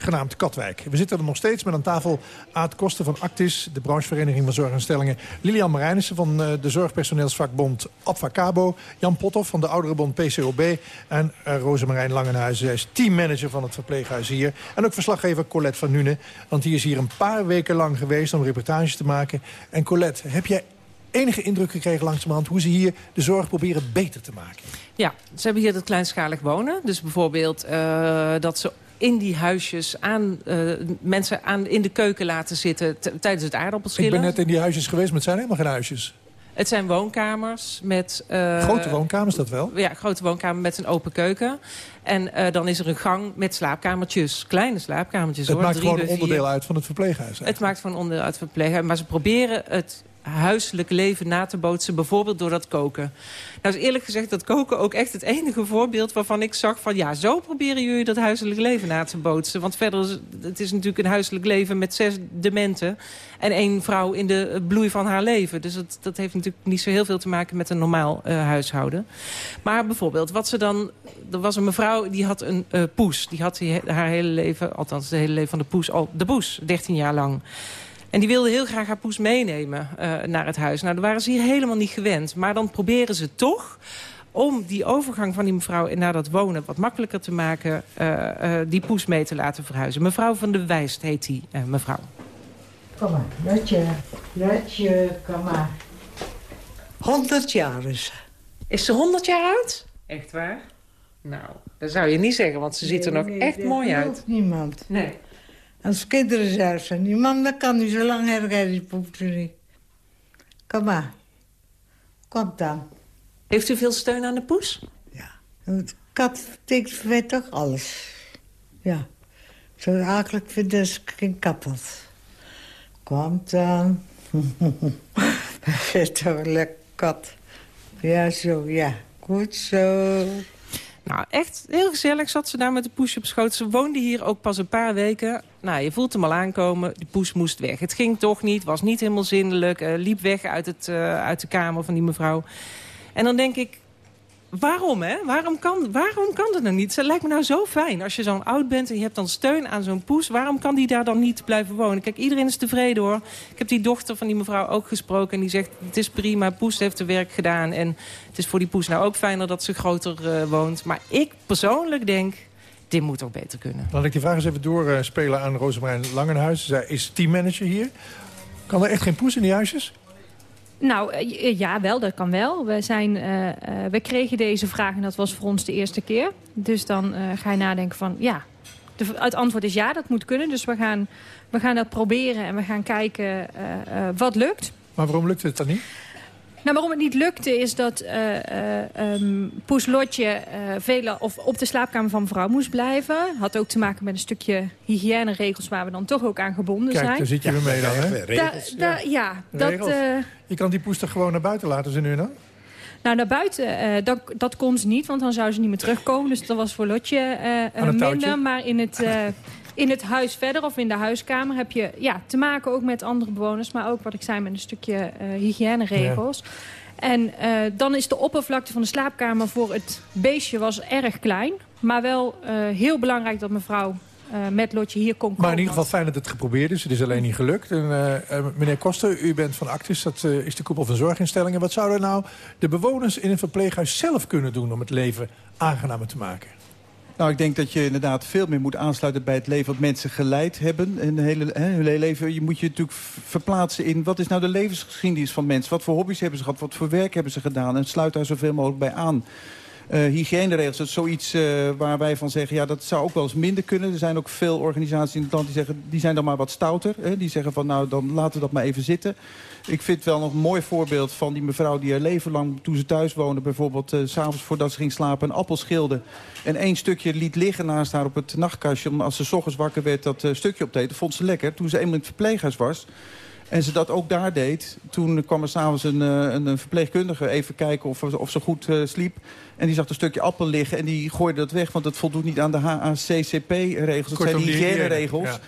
genaamd Katwijk. We zitten er nog steeds met aan tafel Aad Kosten van Actis... de branchevereniging van zorginstellingen... Lilian Marijnissen van uh, de zorgpersoneelsvakbond Advacabo... Jan Pothoff van de ouderenbond PCOB... en uh, Rosemarijn Langenhuizen, zij is teammanager van het verpleeghuis hier. En ook verslaggever Colette van Nune, want die is hier een paar weken lang geweest... om reportages te maken. En Colette, heb jij enige indruk gekregen langzamerhand... hoe ze hier de zorg proberen beter te maken? Ja, ze hebben hier het kleinschalig wonen. Dus bijvoorbeeld uh, dat ze in die huisjes aan uh, mensen aan, in de keuken laten zitten tijdens het aardappelschillen. Ik ben net in die huisjes geweest, maar het zijn helemaal geen huisjes. Het zijn woonkamers met... Uh, grote woonkamers, dat wel? Ja, grote woonkamer met een open keuken. En uh, dan is er een gang met slaapkamertjes. Kleine slaapkamertjes, het hoor. maakt gewoon onderdeel uit van het verpleeghuis. Eigenlijk. Het maakt gewoon onderdeel uit van het verpleeghuis. Maar ze proberen het huiselijk leven na te bootsen. Bijvoorbeeld door dat koken. Nou is eerlijk gezegd dat koken ook echt het enige voorbeeld... waarvan ik zag van ja, zo proberen jullie dat huiselijk leven na te bootsen. Want verder is het is natuurlijk een huiselijk leven met zes dementen... en één vrouw in de bloei van haar leven. Dus dat, dat heeft natuurlijk niet zo heel veel te maken met een normaal uh, huishouden. Maar bijvoorbeeld, wat ze dan... Er was een mevrouw die had een uh, poes. Die had haar hele leven, althans het hele leven van de poes... al de poes, 13 jaar lang. En die wilde heel graag haar poes meenemen uh, naar het huis. Nou, daar waren ze hier helemaal niet gewend. Maar dan proberen ze toch om die overgang van die mevrouw naar dat wonen wat makkelijker te maken... Uh, uh, die poes mee te laten verhuizen. Mevrouw van de Wijst heet die mevrouw. Kom maar, Letje. Letje, kom maar. 100 jaar is ze. Is ze 100 jaar oud? Echt waar? Nou, dat zou je niet zeggen, want ze ziet er nog nee, echt mooi uit. niemand. Nee. Als kinderen zelfs zijn. Die man, dat kan niet zo lang herkennen, die poepte niet. Kom maar. Kom dan. Heeft u veel steun aan de poes? De kat vet toch alles. Ja. Zo akelig vindt als geen kat dat. Kom dan. Vet toch een lekker kat. Ja, zo, ja. Goed zo. Nou, echt heel gezellig zat ze daar met de poesje op schoot. Ze woonde hier ook pas een paar weken. Nou, je voelt hem al aankomen. De poes moest weg. Het ging toch niet, was niet helemaal zindelijk. Uh, liep weg uit, het, uh, uit de kamer van die mevrouw. En dan denk ik, waarom hè? Waarom kan, waarom kan dat nou niet? Het lijkt me nou zo fijn. Als je zo'n oud bent en je hebt dan steun aan zo'n poes... waarom kan die daar dan niet blijven wonen? Kijk, iedereen is tevreden hoor. Ik heb die dochter van die mevrouw ook gesproken... en die zegt, het is prima, poes heeft haar werk gedaan... en het is voor die poes nou ook fijner dat ze groter uh, woont. Maar ik persoonlijk denk, dit moet ook beter kunnen. Laat ik die vraag eens even doorspelen aan Rosemarijn Langenhuis. Zij is teammanager hier. Kan er echt geen poes in die huisjes? Nou, ja, wel, dat kan wel. We, zijn, uh, we kregen deze vraag en dat was voor ons de eerste keer. Dus dan ga je nadenken van, ja, het antwoord is ja, dat moet kunnen. Dus we gaan, we gaan dat proberen en we gaan kijken wat lukt. Maar waarom lukt het dan niet? Nou, waarom het niet lukte is dat uh, uh, um, Poes Lotje uh, vele, of op de slaapkamer van mevrouw moest blijven. Had ook te maken met een stukje hygiëneregels waar we dan toch ook aan gebonden Kijk, zijn. Kijk, daar zit je ja, weer mee dan, hè? Regels. Da, da, ja, ja dat... je kan die poes toch gewoon naar buiten laten ze nu dan? Nou, naar buiten, dat, dat kon ze niet, want dan zou ze niet meer terugkomen. Dus dat was voor Lotje minder. Maar in het in het huis verder of in de huiskamer heb je ja, te maken ook met andere bewoners. Maar ook wat ik zei met een stukje uh, hygiëneregels. Ja. En uh, dan is de oppervlakte van de slaapkamer voor het beestje was erg klein. Maar wel uh, heel belangrijk dat mevrouw met Lotje hier kon komen. Maar in ieder geval fijn dat het geprobeerd is. Het is alleen niet gelukt. En, meneer Koster, u bent van Actis. Dat is de koepel van zorginstellingen. Wat zouden nou de bewoners in een verpleeghuis zelf kunnen doen... om het leven aangenamer te maken? Nou, ik denk dat je inderdaad veel meer moet aansluiten bij het leven wat mensen geleid hebben. En hele, hè, hun hele leven, je moet je natuurlijk verplaatsen in wat is nou de levensgeschiedenis van mensen. Wat voor hobby's hebben ze gehad, wat voor werk hebben ze gedaan. En sluit daar zoveel mogelijk bij aan. Uh, hygiëneregels, dat is zoiets uh, waar wij van zeggen... ja, dat zou ook wel eens minder kunnen. Er zijn ook veel organisaties in het land die zeggen... die zijn dan maar wat stouter. Hè? Die zeggen van, nou, dan laten we dat maar even zitten. Ik vind wel nog een mooi voorbeeld van die mevrouw die haar leven lang... toen ze thuis woonde, bijvoorbeeld uh, s'avonds voordat ze ging slapen... een appel schilde en één stukje liet liggen naast haar op het nachtkastje... om als ze 's ochtends wakker werd dat stukje op te eten. vond ze lekker. Toen ze eenmaal in het verpleeghuis was... En ze dat ook daar deed. Toen kwam er s'avonds een, een, een verpleegkundige even kijken of, of ze goed uh, sliep. En die zag een stukje appel liggen en die gooide dat weg. Want het voldoet niet aan de HACCP-regels. Dat zijn hygiëneregels. Ja.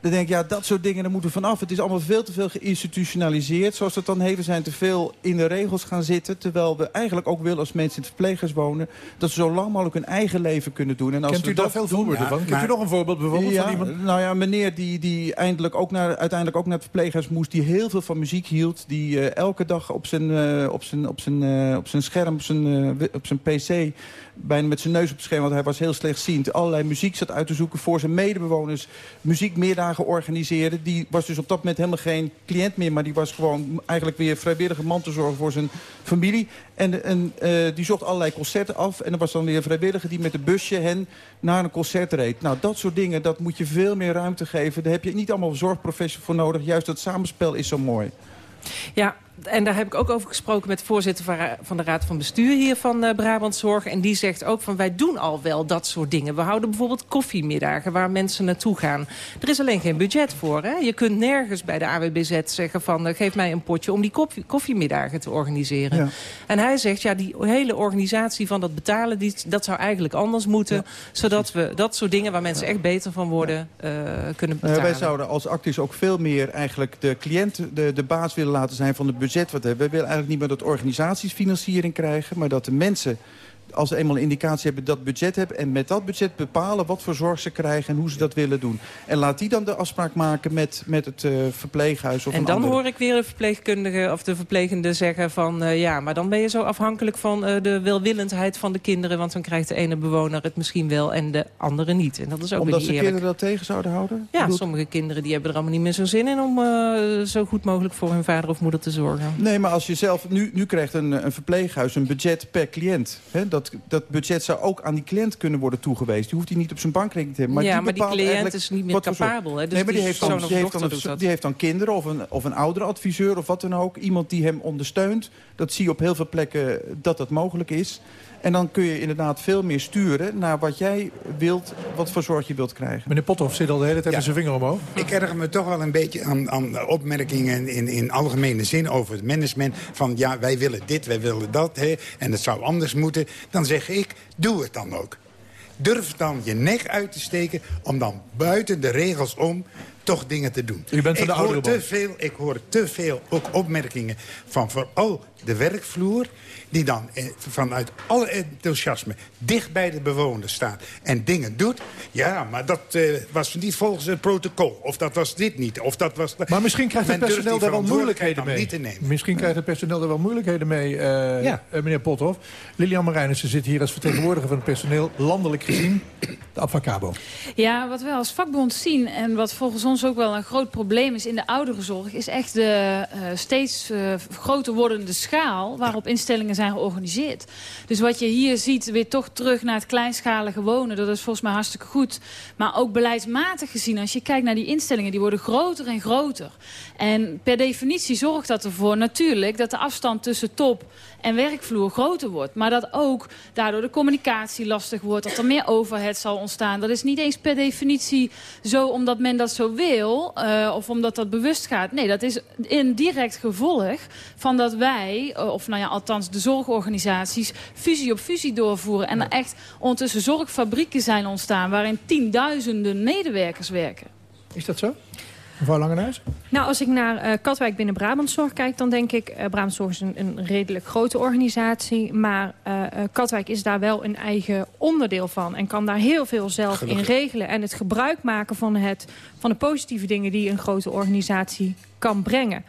Dan denk ik, ja, dat soort dingen, daar moeten we vanaf. Het is allemaal veel te veel geïnstitutionaliseerd. Zoals het dan we zijn te veel in de regels gaan zitten. Terwijl we eigenlijk ook willen als mensen in het verpleeghuis wonen... dat ze zo lang mogelijk hun eigen leven kunnen doen. En als Kent u daar dat veel voorbeelden van? Kent u nog een voorbeeld bijvoorbeeld ja, van iemand? Nou ja, meneer die, die eindelijk ook naar, uiteindelijk ook naar het verpleeghuis moest... die heel veel van muziek hield. Die eh, elke dag op zijn, eh, op zijn, op zijn, eh, op zijn scherm, op zijn, op zijn pc... bijna met zijn neus op het scherm, want hij was heel slechtziend... allerlei muziek zat uit te zoeken voor zijn medebewoners. Muziekmiddagen organiseerde. Die was dus op dat moment helemaal geen cliënt meer... maar die was gewoon eigenlijk weer vrijwillige mantelzorger voor zijn familie. En, en eh, die zocht allerlei concerten af. En er was dan weer een vrijwilliger die met een busje hen naar een concert reed. Nou, dat soort dingen, dat moet je veel meer ruimte geven. Daar heb je niet allemaal zorgprofessionals voor nodig. Juist dat samenspel is zo mooi. Ja, en daar heb ik ook over gesproken met de voorzitter van, de Raad van Bestuur hier van eh, Brabant Zorg. En die zegt ook van wij doen al wel dat soort dingen. We houden bijvoorbeeld koffiemiddagen waar mensen naartoe gaan. Er is alleen geen budget voor. Hè? Je kunt nergens bij de AWBZ zeggen van eh, geef mij een potje om die koffie, koffiemiddagen te organiseren. Ja. En hij zegt ja die hele organisatie van dat betalen die, dat zou eigenlijk anders moeten. zodat we dat soort dingen waar mensen echt beter van worden eh, kunnen Eh, betalen. wij zouden als acties ook veel meer eigenlijk de cliënt de, de baas willen laten zijn van het budget wat hebben. We willen eigenlijk niet meer dat organisaties financiering krijgen, maar dat de mensen als ze eenmaal een indicatie hebben dat budget hebben... en met dat budget bepalen wat voor zorg ze krijgen en hoe ze dat willen doen. En laat die dan de afspraak maken met, met het eh, verpleeghuis of En een dan andere. hoor ik weer de verpleegkundige of de verplegende zeggen van... eh, ja, maar dan ben je zo afhankelijk van eh, de welwillendheid van de kinderen... want dan krijgt de ene bewoner het misschien wel en de andere niet. En dat is ook Omdat ze kinderen dat tegen zouden houden? Ja, sommige kinderen die hebben er allemaal niet meer zo'n zin in... om zo goed mogelijk voor hun vader of moeder te zorgen. Nee, maar als je zelf... Nu, nu krijgt een, een verpleeghuis een budget per cliënt. Hè? Dat, dat budget zou ook aan die cliënt kunnen worden toegewezen. Die hoeft hij niet op zijn bankrekening te hebben. Maar Ja, die maar die cliënt is niet meer capabel, hè? Dus nee, maar die, die heeft dan, die, heeft dan dochter een, doet dat. die heeft dan kinderen of een, of een oudere adviseur of wat dan ook. Iemand die hem ondersteunt. Dat zie je op heel veel plekken dat dat mogelijk is. En dan kun je inderdaad veel meer sturen naar wat jij wilt, wat voor zorg je wilt krijgen. Meneer Pothoff zit al de hele tijd met zijn vinger omhoog. Ik erger me toch wel een beetje aan, aan opmerkingen in, in algemene zin over het management. Van ja, wij willen dit, wij willen dat, hè, en het zou anders moeten. Dan zeg ik, doe het dan ook. Durf dan je nek uit te steken om dan buiten de regels om toch dingen te doen. U bent van ik de hoor oudere te veel, Ik hoor te veel ook opmerkingen van vooral de werkvloer... die dan eh, vanuit alle enthousiasme dicht bij de bewoner staat en dingen doet. Ja, maar dat eh, was niet volgens het protocol. Of dat was dit niet. Of dat was Maar misschien krijgt het personeel daar wel moeilijkheden mee. niet te nemen. Misschien krijgt het personeel daar wel moeilijkheden mee, eh, Ja. eh, meneer Pothoff. Lilian Marijnissen zit hier als vertegenwoordiger van het personeel... landelijk gezien, de Avacabo. Ja, wat we als vakbond zien en wat volgens ons ook wel een groot probleem is in de ouderenzorg... is echt de eh, steeds eh, groter wordende schaal waarop instellingen zijn georganiseerd. Dus wat je hier ziet, weer toch terug naar het kleinschalige wonen... dat is volgens mij hartstikke goed. Maar ook beleidsmatig gezien, als je kijkt naar die instellingen... die worden groter en groter. En per definitie zorgt dat ervoor natuurlijk dat de afstand tussen top en werkvloer groter wordt. Maar dat ook daardoor de communicatie lastig wordt. Dat er meer overhead zal ontstaan. Dat is niet eens per definitie zo omdat men dat zo wil. Eh, of omdat dat bewust gaat. Nee, dat is een direct gevolg van dat wij, eh, of nou ja, althans de zorgorganisaties, fusie op fusie doorvoeren. En er echt ondertussen zorgfabrieken zijn ontstaan waarin tienduizenden medewerkers werken. Is dat zo? Mevrouw Langenhuis? Nou, als ik naar eh, Katwijk binnen Brabantzorg kijk... dan denk ik, uh, Brabantzorg is een, een redelijk grote organisatie... maar eh, eh, Katwijk is daar wel een eigen onderdeel van... en kan daar heel veel zelf Gelukkig. in regelen. En het gebruik maken van, het, van de positieve dingen... die een grote organisatie kan brengen.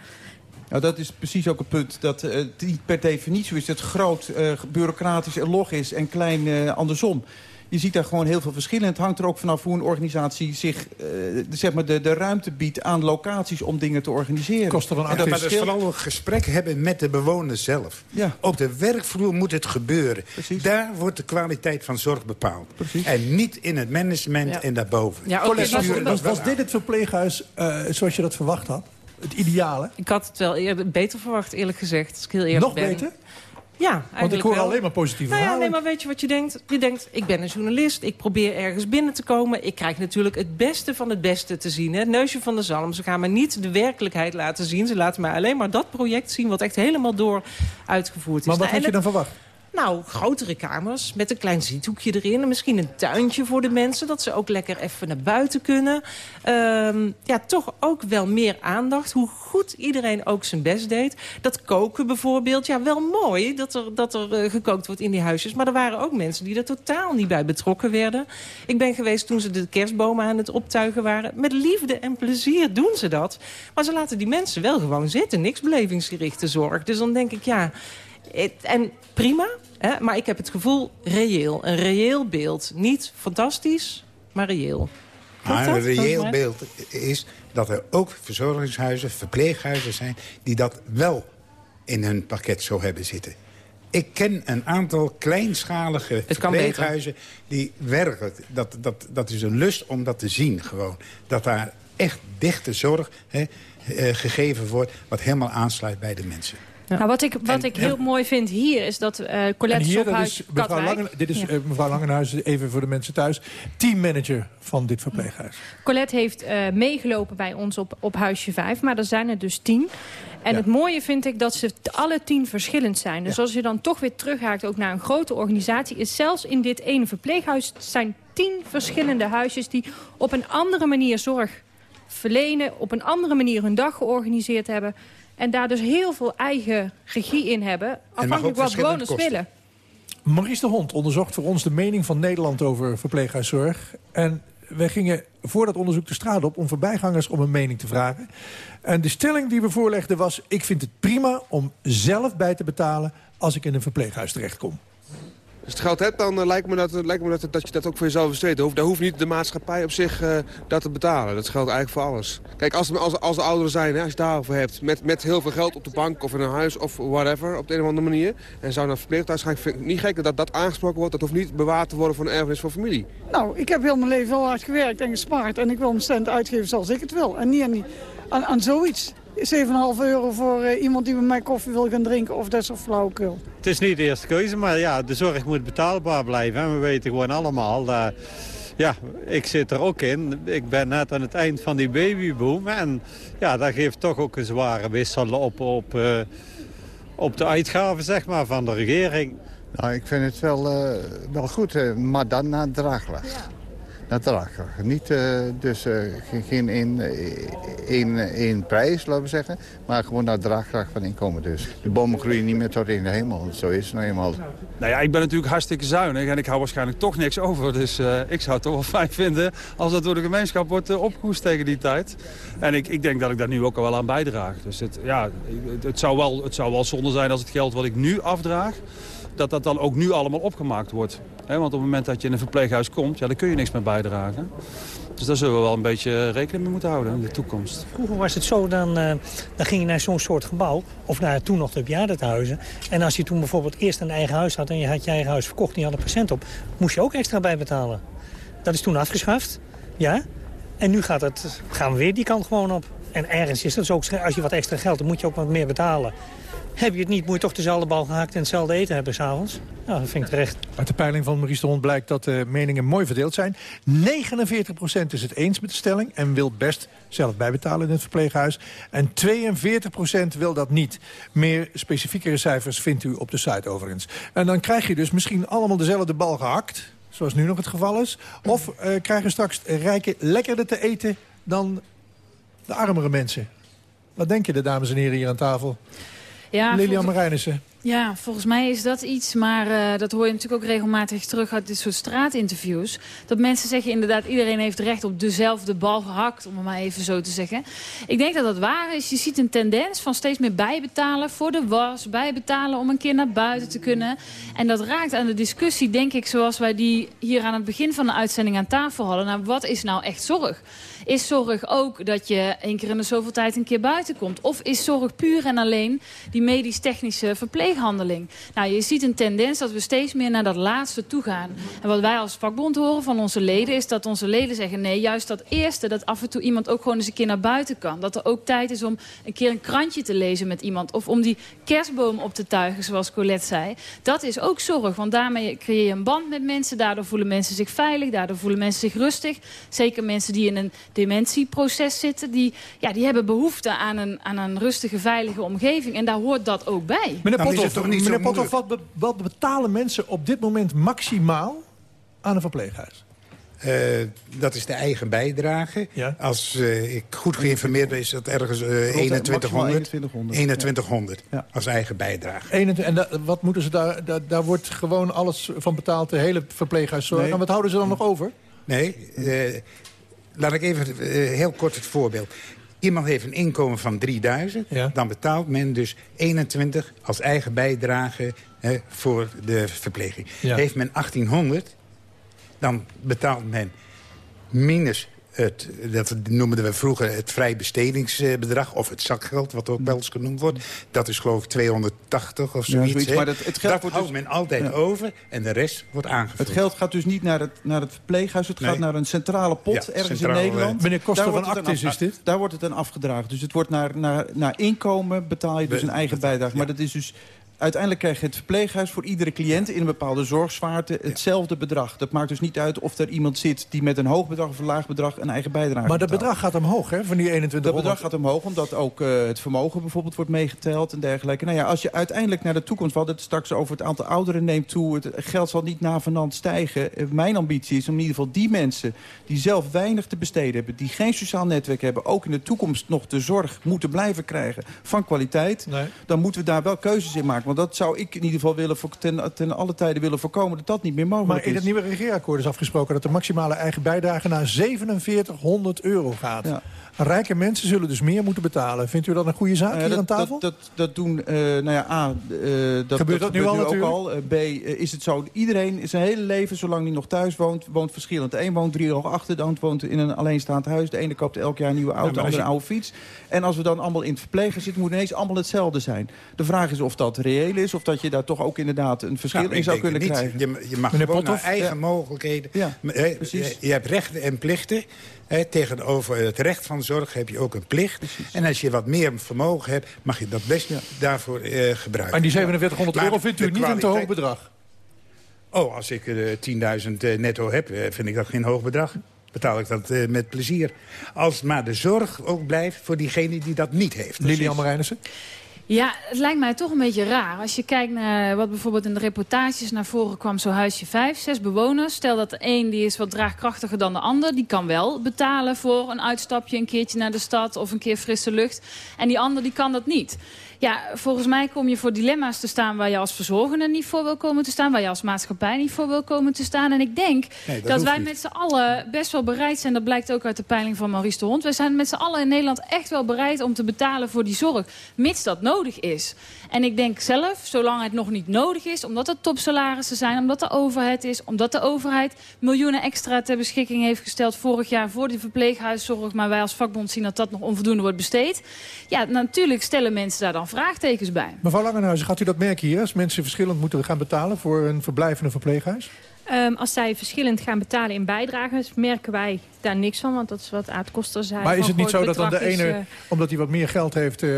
Nou, dat is precies ook het punt. Dat eh, niet per definitie is het groot, eh, bureaucratisch en log is en klein eh, andersom. Je ziet daar gewoon heel veel verschillen. Het hangt er ook vanaf hoe een organisatie zich eh, de, zeg maar de, de ruimte biedt aan locaties om dingen te organiseren. Kost er een maar dat is vooral een gesprek hebben met de bewoner zelf. Ja. Op de werkvloer moet het gebeuren. Daar wordt de kwaliteit van zorg bepaald. En niet in het management Ja. en daarboven. Ja, in- was, was, dit het verpleeghuis eh, zoals je dat verwacht had? Het ideale? Ik had het wel eerder, beter verwacht, eerlijk gezegd. Als ik heel eerlijk Nog ben. beter? Ja, Want ik hoor wel. alleen maar positieve Nou ja, verhalen. nee, maar weet je wat je denkt? Je denkt, ik ben een journalist, ik probeer ergens binnen te komen. Ik krijg natuurlijk het beste van het beste te zien. Hè? Het neusje van de zalm. Ze gaan me niet de werkelijkheid laten zien. Ze laten mij alleen maar dat project zien wat echt helemaal door uitgevoerd is. Maar wat Nou, had je dan verwacht? Nou, grotere kamers met een klein zithoekje erin. En misschien een tuintje voor de mensen. Dat ze ook lekker even naar buiten kunnen. Ehm, ja, toch ook wel meer aandacht. Hoe goed iedereen ook zijn best deed. Dat koken bijvoorbeeld. Ja, wel mooi dat er, dat er eh, gekookt wordt in die huisjes. Maar er waren ook mensen die er totaal niet bij betrokken werden. Ik ben geweest toen ze de kerstbomen aan het optuigen waren. Met liefde en plezier doen ze dat. Maar ze laten die mensen wel gewoon zitten. Niks belevingsgerichte zorg. Dus dan denk ik, ja... Het, en prima, hè, maar ik heb het gevoel reëel. Een reëel beeld. Niet fantastisch, maar reëel. Maar een reëel beeld is dat er ook verzorgingshuizen, verpleeghuizen zijn... die dat wel in hun pakket zo hebben zitten. Ik ken een aantal kleinschalige verpleeghuizen... die werkelijk, dat, dat, dat is een lust om dat te zien gewoon. Dat daar echt dichte zorg hè, eh, gegeven wordt... wat helemaal aansluit bij de mensen. Nou, wat ik, wat En- ik heel mooi vind hier is dat eh Colette hier, dat Stokhuis is mevrouw. Langen, dit is Ja. eh, mevrouw Langenhuizen, even voor de mensen thuis. Teammanager van dit verpleeghuis. Colette heeft eh, meegelopen bij ons op, op huisje 5, maar er zijn er dus tien. En het mooie vind ik dat ze alle tien verschillend zijn. Dus als je dan toch weer terughaakt ook naar een grote organisatie... is zelfs in dit ene verpleeghuis zijn tien verschillende huisjes... die op een andere manier zorg verlenen... op een andere manier hun dag georganiseerd hebben... en daar dus heel veel eigen regie in hebben... afhankelijk wat bewoners kosten. willen. Maurice de Hond onderzocht voor ons de mening van Nederland over verpleeghuiszorg. En wij gingen voor dat onderzoek de straat op om voorbijgangers om een mening te vragen. En de stelling die we voorlegden was... ik vind het prima om zelf bij te betalen als ik in een verpleeghuis terechtkom. Als het geld hebt, dan eh, lijkt me, dat, lijkt me dat, dat je dat ook voor jezelf besteedt. Daar hoeft, niet de maatschappij op zich eh, dat te betalen. Dat geldt eigenlijk voor alles. Kijk, als, als, als er ouderen zijn, hè, als je daarover hebt... Met, met heel veel geld op de bank of in een huis of whatever... op de een of andere manier... en zou naar verpleeghuis gaan, vind ik niet gek dat dat aangesproken wordt. Dat hoeft niet bewaard te worden voor een erfenis voor familie. Nou, ik heb heel mijn leven heel hard gewerkt en gespaard. En ik wil mijn cent uitgeven zoals ik het wil. En niet aan, aan zoiets. 7,5 euro voor eh, iemand die bij mij koffie wil gaan drinken of dat soort flauwekul. Het is niet de eerste keuze, maar ja, de zorg moet betaalbaar blijven. En we weten gewoon allemaal, dat, ja, ik zit er ook in. Ik ben net aan het eind van die babyboom. En ja, dat geeft toch ook een zware wissel op, op, eh, op de uitgaven zeg maar, van de regering. Nou, ik vind het wel, eh, wel goed, eh, maar dan naar Naar draagkracht. Niet eh, dus eh, geen- één, eh, één, één prijs, laten we zeggen. Maar gewoon naar draagkracht van inkomen dus. De bomen groeien niet meer tot in de hemel. Zo is het nou eenmaal. Nou ja, ik ben natuurlijk hartstikke zuinig en ik hou waarschijnlijk toch niks over. Dus eh, ik zou het toch wel fijn vinden als dat door de gemeenschap wordt uh, opgehoest tegen die tijd. En ik, ik denk dat ik daar nu ook al wel aan bijdraag. Dus het, ja, het, het zou wel, het zou wel zonde zijn als het geld wat ik nu afdraag... dat dat dan ook nu allemaal opgemaakt wordt. Want op het moment dat je in een verpleeghuis komt, ja, dan kun je niks meer bijdragen. Dus daar zullen we wel een beetje rekening mee moeten houden in de toekomst. Vroeger was het zo, dan, eh, dan ging je naar zo'n soort gebouw. Of naar toen nog de bejaardentehuizen. En als je toen bijvoorbeeld eerst een eigen huis had... en je had je eigen huis verkocht en je had een patiënt op... moest je ook extra bij betalen. Dat is toen afgeschaft. Ja. En nu gaat het, gaan we weer die kant gewoon op. En ergens is dat zo, als je wat extra geld hebt, moet je ook wat meer betalen. Heb je het niet, moet je toch dezelfde bal gehakt en hetzelfde eten hebben s'avonds. Nou, dat vind ik terecht. Uit de peiling van Maurice de Hond blijkt dat de meningen mooi verdeeld zijn. 49% is het eens met de stelling en wil best zelf bijbetalen in het verpleeghuis. En 42% wil dat niet. Meer specifiekere cijfers vindt u op de site overigens. En dan krijg je dus misschien allemaal dezelfde bal gehakt, zoals nu nog het geval is. Of eh, krijgen straks rijken lekkerder te eten dan de armere mensen. Wat denken de dames en heren hier aan tafel? Ja, Lilian Marijnissen. Ja, volgens mij is dat iets, maar eh, dat hoor je natuurlijk ook regelmatig terug uit dit soort straatinterviews. Dat mensen zeggen inderdaad, iedereen heeft recht op dezelfde bal gehakt, om het maar even zo te zeggen. Ik denk dat dat waar is. Je ziet een tendens van steeds meer bijbetalen voor de was, bijbetalen om een keer naar buiten te kunnen. En dat raakt aan de discussie, denk ik, zoals wij die hier aan het begin van de uitzending aan tafel hadden. Nou, wat is nou echt zorg? Is zorg ook dat je één keer in de zoveel tijd een keer buiten komt? Of is zorg puur en alleen die medisch-technische verpleeghandeling? Nou, je ziet een tendens dat we steeds meer naar dat laatste toe gaan. En wat wij als vakbond horen van onze leden... is dat onze leden zeggen... nee, juist dat eerste, dat af en toe iemand ook gewoon eens een keer naar buiten kan. Dat er ook tijd is om een keer een krantje te lezen met iemand. Of om die kerstboom op te tuigen, zoals Colette zei. Dat is ook zorg, want daarmee creëer je een band met mensen. Daardoor voelen mensen zich veilig, daardoor voelen mensen zich rustig. Zeker mensen die in een dementieproces zitten. Die, ja, die hebben behoefte aan een, aan een rustige, veilige omgeving. En daar hoort dat ook bij. Meneer Dan is het Pothoff, toch niet meneer Pothoff, wat, be- wat betalen mensen op dit moment maximaal aan een verpleeghuis? Eh, dat is de eigen bijdrage. Als eh, ik goed geïnformeerd ben, is dat ergens eh, maximaal 2100. 2100, 2100 als eigen bijdrage. 21 en da- wat moeten ze daar, daar... Daar wordt gewoon alles van betaald, de hele verpleeghuiszorg. Nee. En wat houden ze dan nog over? Nee, eh, laat ik even eh, heel kort het voorbeeld. Iemand heeft een inkomen van 3000, dan betaalt men dus 21 als eigen bijdrage voor de verpleging. Ja. Heeft men 1800, dan betaalt men minus het, dat noemden we vroeger het vrijbestedingsbedrag... of het zakgeld, wat ook wel eens genoemd wordt. Dat is geloof ik 280 of Ja, zoiets. hè. maar dat- het geld dat wordt houdt dus- men altijd Ja. over en de rest wordt aangevuld. Het geld gaat dus niet naar het, naar het verpleeghuis. Het Nee. gaat naar een centrale pot Ja, ergens centrale, in Nederland. Meneer Koster Daar van wordt het Actis is dit? Daar wordt het aan afgedragen. Dus het wordt naar, naar, naar inkomen betaal je dus We- een eigen bijdrage. Maar dat is dus... Uiteindelijk krijgt het verpleeghuis voor iedere cliënt... in een bepaalde zorgzwaarte hetzelfde bedrag. Dat maakt dus niet uit of er iemand zit die met een hoog bedrag of een laag bedrag... een eigen bijdrage Maar dat betaalt. bedrag gaat omhoog, hè, van die 21 Dat bedrag gaat omhoog, omdat ook eh, het vermogen bijvoorbeeld wordt meegeteld en dergelijke. Nou ja, als je uiteindelijk naar de toekomst, we hadden het straks over het aantal ouderen neemt toe. Het geld zal niet navenant stijgen. Eh, Mijn ambitie is om in ieder geval die mensen die zelf weinig te besteden hebben, die geen sociaal netwerk hebben, ook in de toekomst nog de zorg moeten blijven krijgen van kwaliteit. Dan moeten we daar wel keuzes in maken. Want dat zou ik in ieder geval willen voor, ten, ten alle tijden willen voorkomen dat dat niet meer mogelijk Maar in is. het nieuwe regeerakkoord is afgesproken... dat de maximale eigen bijdrage naar 4700 euro gaat. Rijke mensen zullen dus meer moeten betalen. Vindt u dat een goede zaak ja, hier aan tafel? Dat, dat, dat doen, eh, nou ja, A, eh, dat, Gebeurt dat nu al ook natuurlijk? al. Eh, B, eh, is het zo, iedereen zijn hele leven, zolang hij nog thuis woont, woont verschillend. De een woont drie hoog achter, de ander woont in een alleenstaand huis. De ene koopt elk jaar een nieuwe auto, de andere een oude fiets. En als we dan allemaal in het verplegen zitten, moet ineens allemaal hetzelfde zijn. De vraag is of dat reëel is, of dat je daar toch ook inderdaad een verschil Nou, in zou kunnen niet. krijgen. Je, je mag Meneer gewoon naar eigen Ja. mogelijkheden. Ja, Hè, precies. Je, je hebt rechten en plichten. Tegenover het recht van zorg heb je ook een plicht. En als je wat meer vermogen hebt, mag je dat best daarvoor eh, gebruiken. En die 4700 Maar euro vindt u niet een te hoog bedrag? Oh, als ik eh, 10.000 eh, netto heb, vind ik dat geen hoog bedrag. Betaal ik dat met plezier. Als maar de zorg ook blijft voor diegene die dat niet heeft. Lilian Marijnissen? Ja, het lijkt mij toch een beetje raar. Als je kijkt naar wat bijvoorbeeld in de reportages naar voren kwam... zo'n huisje vijf, zes bewoners. Stel dat de een die is wat draagkrachtiger dan de ander. Die kan wel betalen voor een uitstapje een keertje naar de stad... of een keer frisse lucht. En die ander die kan dat niet. Ja, volgens mij kom je voor dilemma's te staan... waar je als verzorgende niet voor wil komen te staan... waar je als maatschappij niet voor wil komen te staan. En ik denk Nee, dat wij niet. met z'n allen best wel bereid zijn... dat blijkt ook uit de peiling van Maurice de Hond... wij zijn met z'n allen in Nederland echt wel bereid om te betalen voor die zorg... mits dat nodig is. En ik denk zelf, zolang het nog niet nodig is... omdat het topsalarissen zijn, omdat de overheid is... omdat de overheid miljoenen extra ter beschikking heeft gesteld... vorig jaar voor de verpleeghuiszorg... maar wij als vakbond zien dat dat nog onvoldoende wordt besteed... ja, natuurlijk stellen mensen daar dan vraagtekens bij. Mevrouw Langenhuizen, gaat u dat merken hier? Als mensen verschillend moeten gaan betalen voor een verblijf in een verpleeghuis? Ehm, als zij verschillend gaan betalen in bijdrages, merken wij daar niks van. Want dat is wat Aad Koster zei. Maar is het niet zo dat dan de is, ene, eh, omdat hij wat meer geld heeft, eh,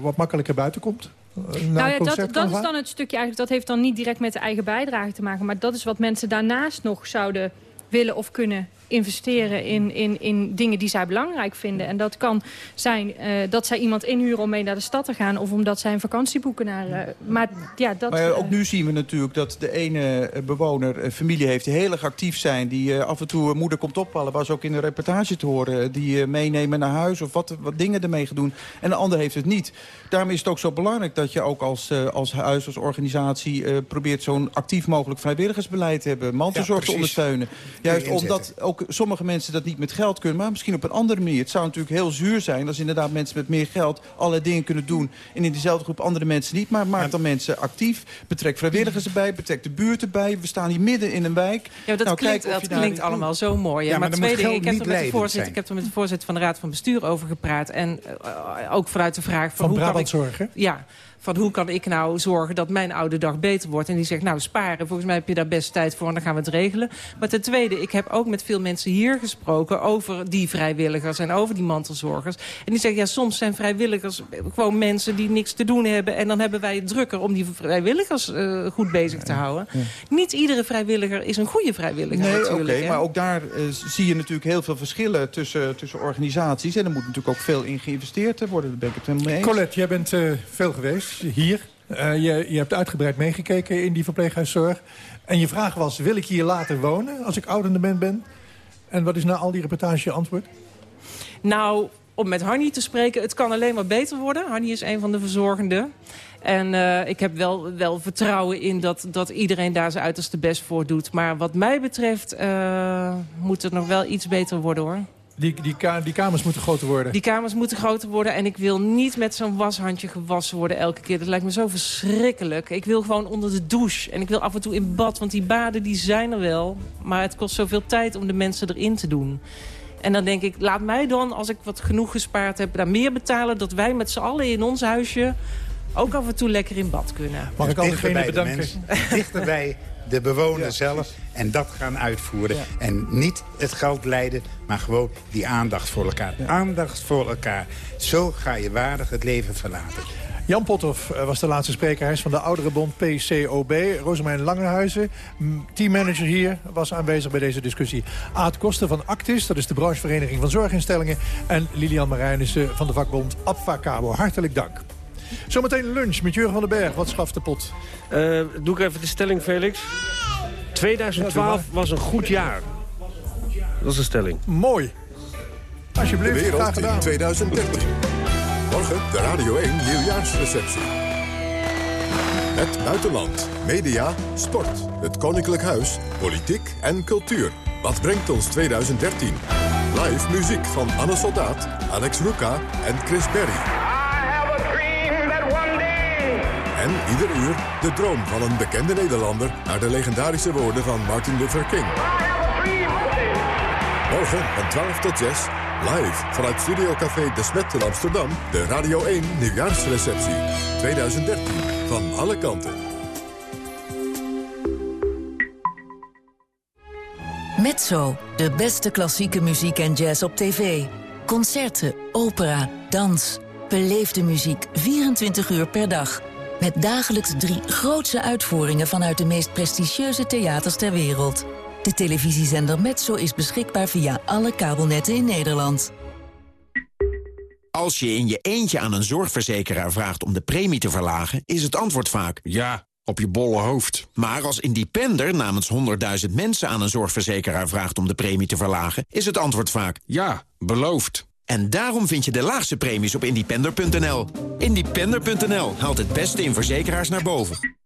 wat makkelijker buiten komt? Eh, nou ja, dat, dat is dan het stukje eigenlijk. Dat heeft dan niet direct met de eigen bijdrage te maken. Maar dat is wat mensen daarnaast nog zouden willen of kunnen investeren in, in, in dingen die zij belangrijk vinden. En dat kan zijn eh, dat zij iemand inhuren om mee naar de stad te gaan... of omdat zij een vakantie boeken naar... eh, maar ja, dat... Maar ja, eh, ook nu zien we natuurlijk dat de ene bewoner een familie heeft... die heel erg actief zijn, die af en toe moeder komt ophalen... was ook in de reportage te horen, die meenemen naar huis... of wat, wat dingen ermee gaan doen. En de ander heeft het niet. Daarom is het ook zo belangrijk dat je ook als, als huis, als organisatie... eh, probeert zo'n actief mogelijk vrijwilligersbeleid te hebben. Mantelzorg te ondersteunen. Juist omdat ook sommige mensen dat niet met geld kunnen... maar misschien op een andere manier. Het zou natuurlijk heel zuur zijn als inderdaad mensen met meer geld... allerlei dingen kunnen doen en in dezelfde groep andere mensen niet. Maar maak dan mensen actief, betrek vrijwilligers erbij... betrek de buurt erbij. We staan hier midden in een wijk. Ja, dat Nou, klinkt, kijk of dat klinkt allemaal doet. zo mooi. Ja, maar maar dan twee moet dingen. Ik heb, er met de voorzitter, ik heb er met de voorzitter van de Raad van Bestuur over gepraat. En eh, ook vanuit de vraag van, Van hoe kan ik... Hè? Ja, Van hoe kan ik nou zorgen dat mijn oude dag beter wordt? En die zegt, nou sparen, volgens mij heb je daar best tijd voor... en dan gaan we het regelen. Maar ten tweede, ik heb ook met veel mensen hier gesproken... over die vrijwilligers en over die mantelzorgers. En die zeggen, ja, soms zijn vrijwilligers gewoon mensen die niks te doen hebben... en dan hebben wij het drukker om die vrijwilligers uh, goed bezig te houden. Ja. Niet iedere vrijwilliger is een goede vrijwilliger nee, natuurlijk. okay, maar ook daar uh, zie je natuurlijk heel veel verschillen tussen, tussen organisaties. En er moet natuurlijk ook veel in geïnvesteerd worden. Daar ben ik het helemaal mee eens. Colette, jij bent uh, veel geweest hier. Uh, je, je hebt uitgebreid meegekeken in die verpleeghuiszorg. En je vraag was, wil ik hier later wonen als ik ouderende ben? En wat is na al die reportage je antwoord? Nou, om met Hanny te spreken, het kan alleen maar beter worden. Hanny is een van de verzorgenden. En uh, ik heb wel, wel vertrouwen in dat, dat iedereen daar zijn uiterste best voor doet. Maar wat mij betreft uh, moet het nog wel iets beter worden, hoor. Die, die, ka die, kamers moeten groter worden? Die kamers moeten groter worden. En ik wil niet met zo'n washandje gewassen worden elke keer. Dat lijkt me zo verschrikkelijk. Ik wil gewoon onder de douche. En ik wil af en toe in bad. Want die baden die zijn er wel. Maar het kost zoveel tijd om de mensen erin te doen. En dan denk ik, laat mij dan, als ik wat genoeg gespaard heb... daar meer betalen, dat wij met z'n allen in ons huisje... ook af en toe lekker in bad kunnen. Mag ik al diegene bedanken? Mensen, dichterbij de bewoner ja, zelf en dat gaan uitvoeren. Ja. En niet het geld leiden, maar gewoon die aandacht voor elkaar. Ja. Aandacht voor elkaar. Zo ga je waardig het leven verlaten. Jan Pothoff was de laatste spreker. Hij is van de Ouderenbond PCOB. Rosemijn Langerhuizen, teammanager hier, was aanwezig bij deze discussie. Aad Koster van Actis, dat is de branchevereniging van zorginstellingen. En Lilian Marijnissen van de vakbond Abfacabo. Hartelijk dank. Zometeen lunch met Jurgen van den Berg. Wat schaft de pot? Uh, doe ik even de stelling, Felix. 2012 was een goed jaar. Dat is de stelling. Mooi. Alsjeblieft, de wereld graag gedaan. in 2013. Morgen de Radio 1 nieuwjaarsreceptie. Het buitenland, media, sport, het koninklijk huis, politiek en cultuur. Wat brengt ons 2013? Live muziek van Anne Soldaat, Alex Ruka en Chris Berry. En ieder uur de droom van een bekende Nederlander... naar de legendarische woorden van Martin Luther King. Morgen van 12 tot 6, live vanuit Studio Café De Smet in Amsterdam... de Radio 1 Nieuwjaarsreceptie 2013. Van alle kanten. Mezzo, de beste klassieke muziek en jazz op tv. Concerten, opera, dans. Beleefde muziek 24 uur per dag. Met dagelijks drie grootse uitvoeringen vanuit de meest prestigieuze theaters ter wereld. De televisiezender Metso is beschikbaar via alle kabelnetten in Nederland. Als je in je eentje aan een zorgverzekeraar vraagt om de premie te verlagen... is het antwoord vaak ja, op je bolle hoofd. Maar als independer namens 100.000 mensen aan een zorgverzekeraar vraagt om de premie te verlagen... is het antwoord vaak ja, beloofd. En daarom vind je de laagste premies op independer.nl. Independer.nl haalt het beste in verzekeraars naar boven.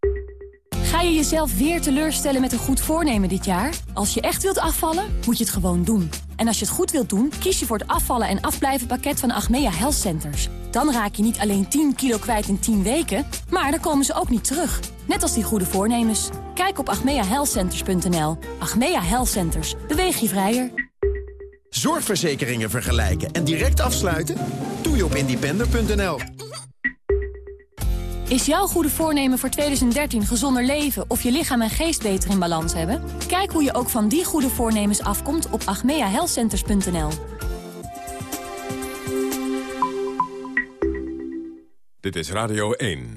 Ga je jezelf weer teleurstellen met een goed voornemen dit jaar? Als je echt wilt afvallen, moet je het gewoon doen. En als je het goed wilt doen, kies je voor het afvallen en afblijven pakket van Achmea Health Centers. Dan raak je niet alleen 10 kilo kwijt in 10 weken, maar dan komen ze ook niet terug. Net als die goede voornemens. Kijk op achmeahealthcenters.nl. Achmea Health Centers. Beweeg je vrijer. Zorgverzekeringen vergelijken en direct afsluiten? Doe je op independer.nl. Is jouw goede voornemen voor 2013 gezonder leven of je lichaam en geest beter in balans hebben? Kijk hoe je ook van die goede voornemens afkomt op agmeahealthcenters.nl. Dit is Radio 1.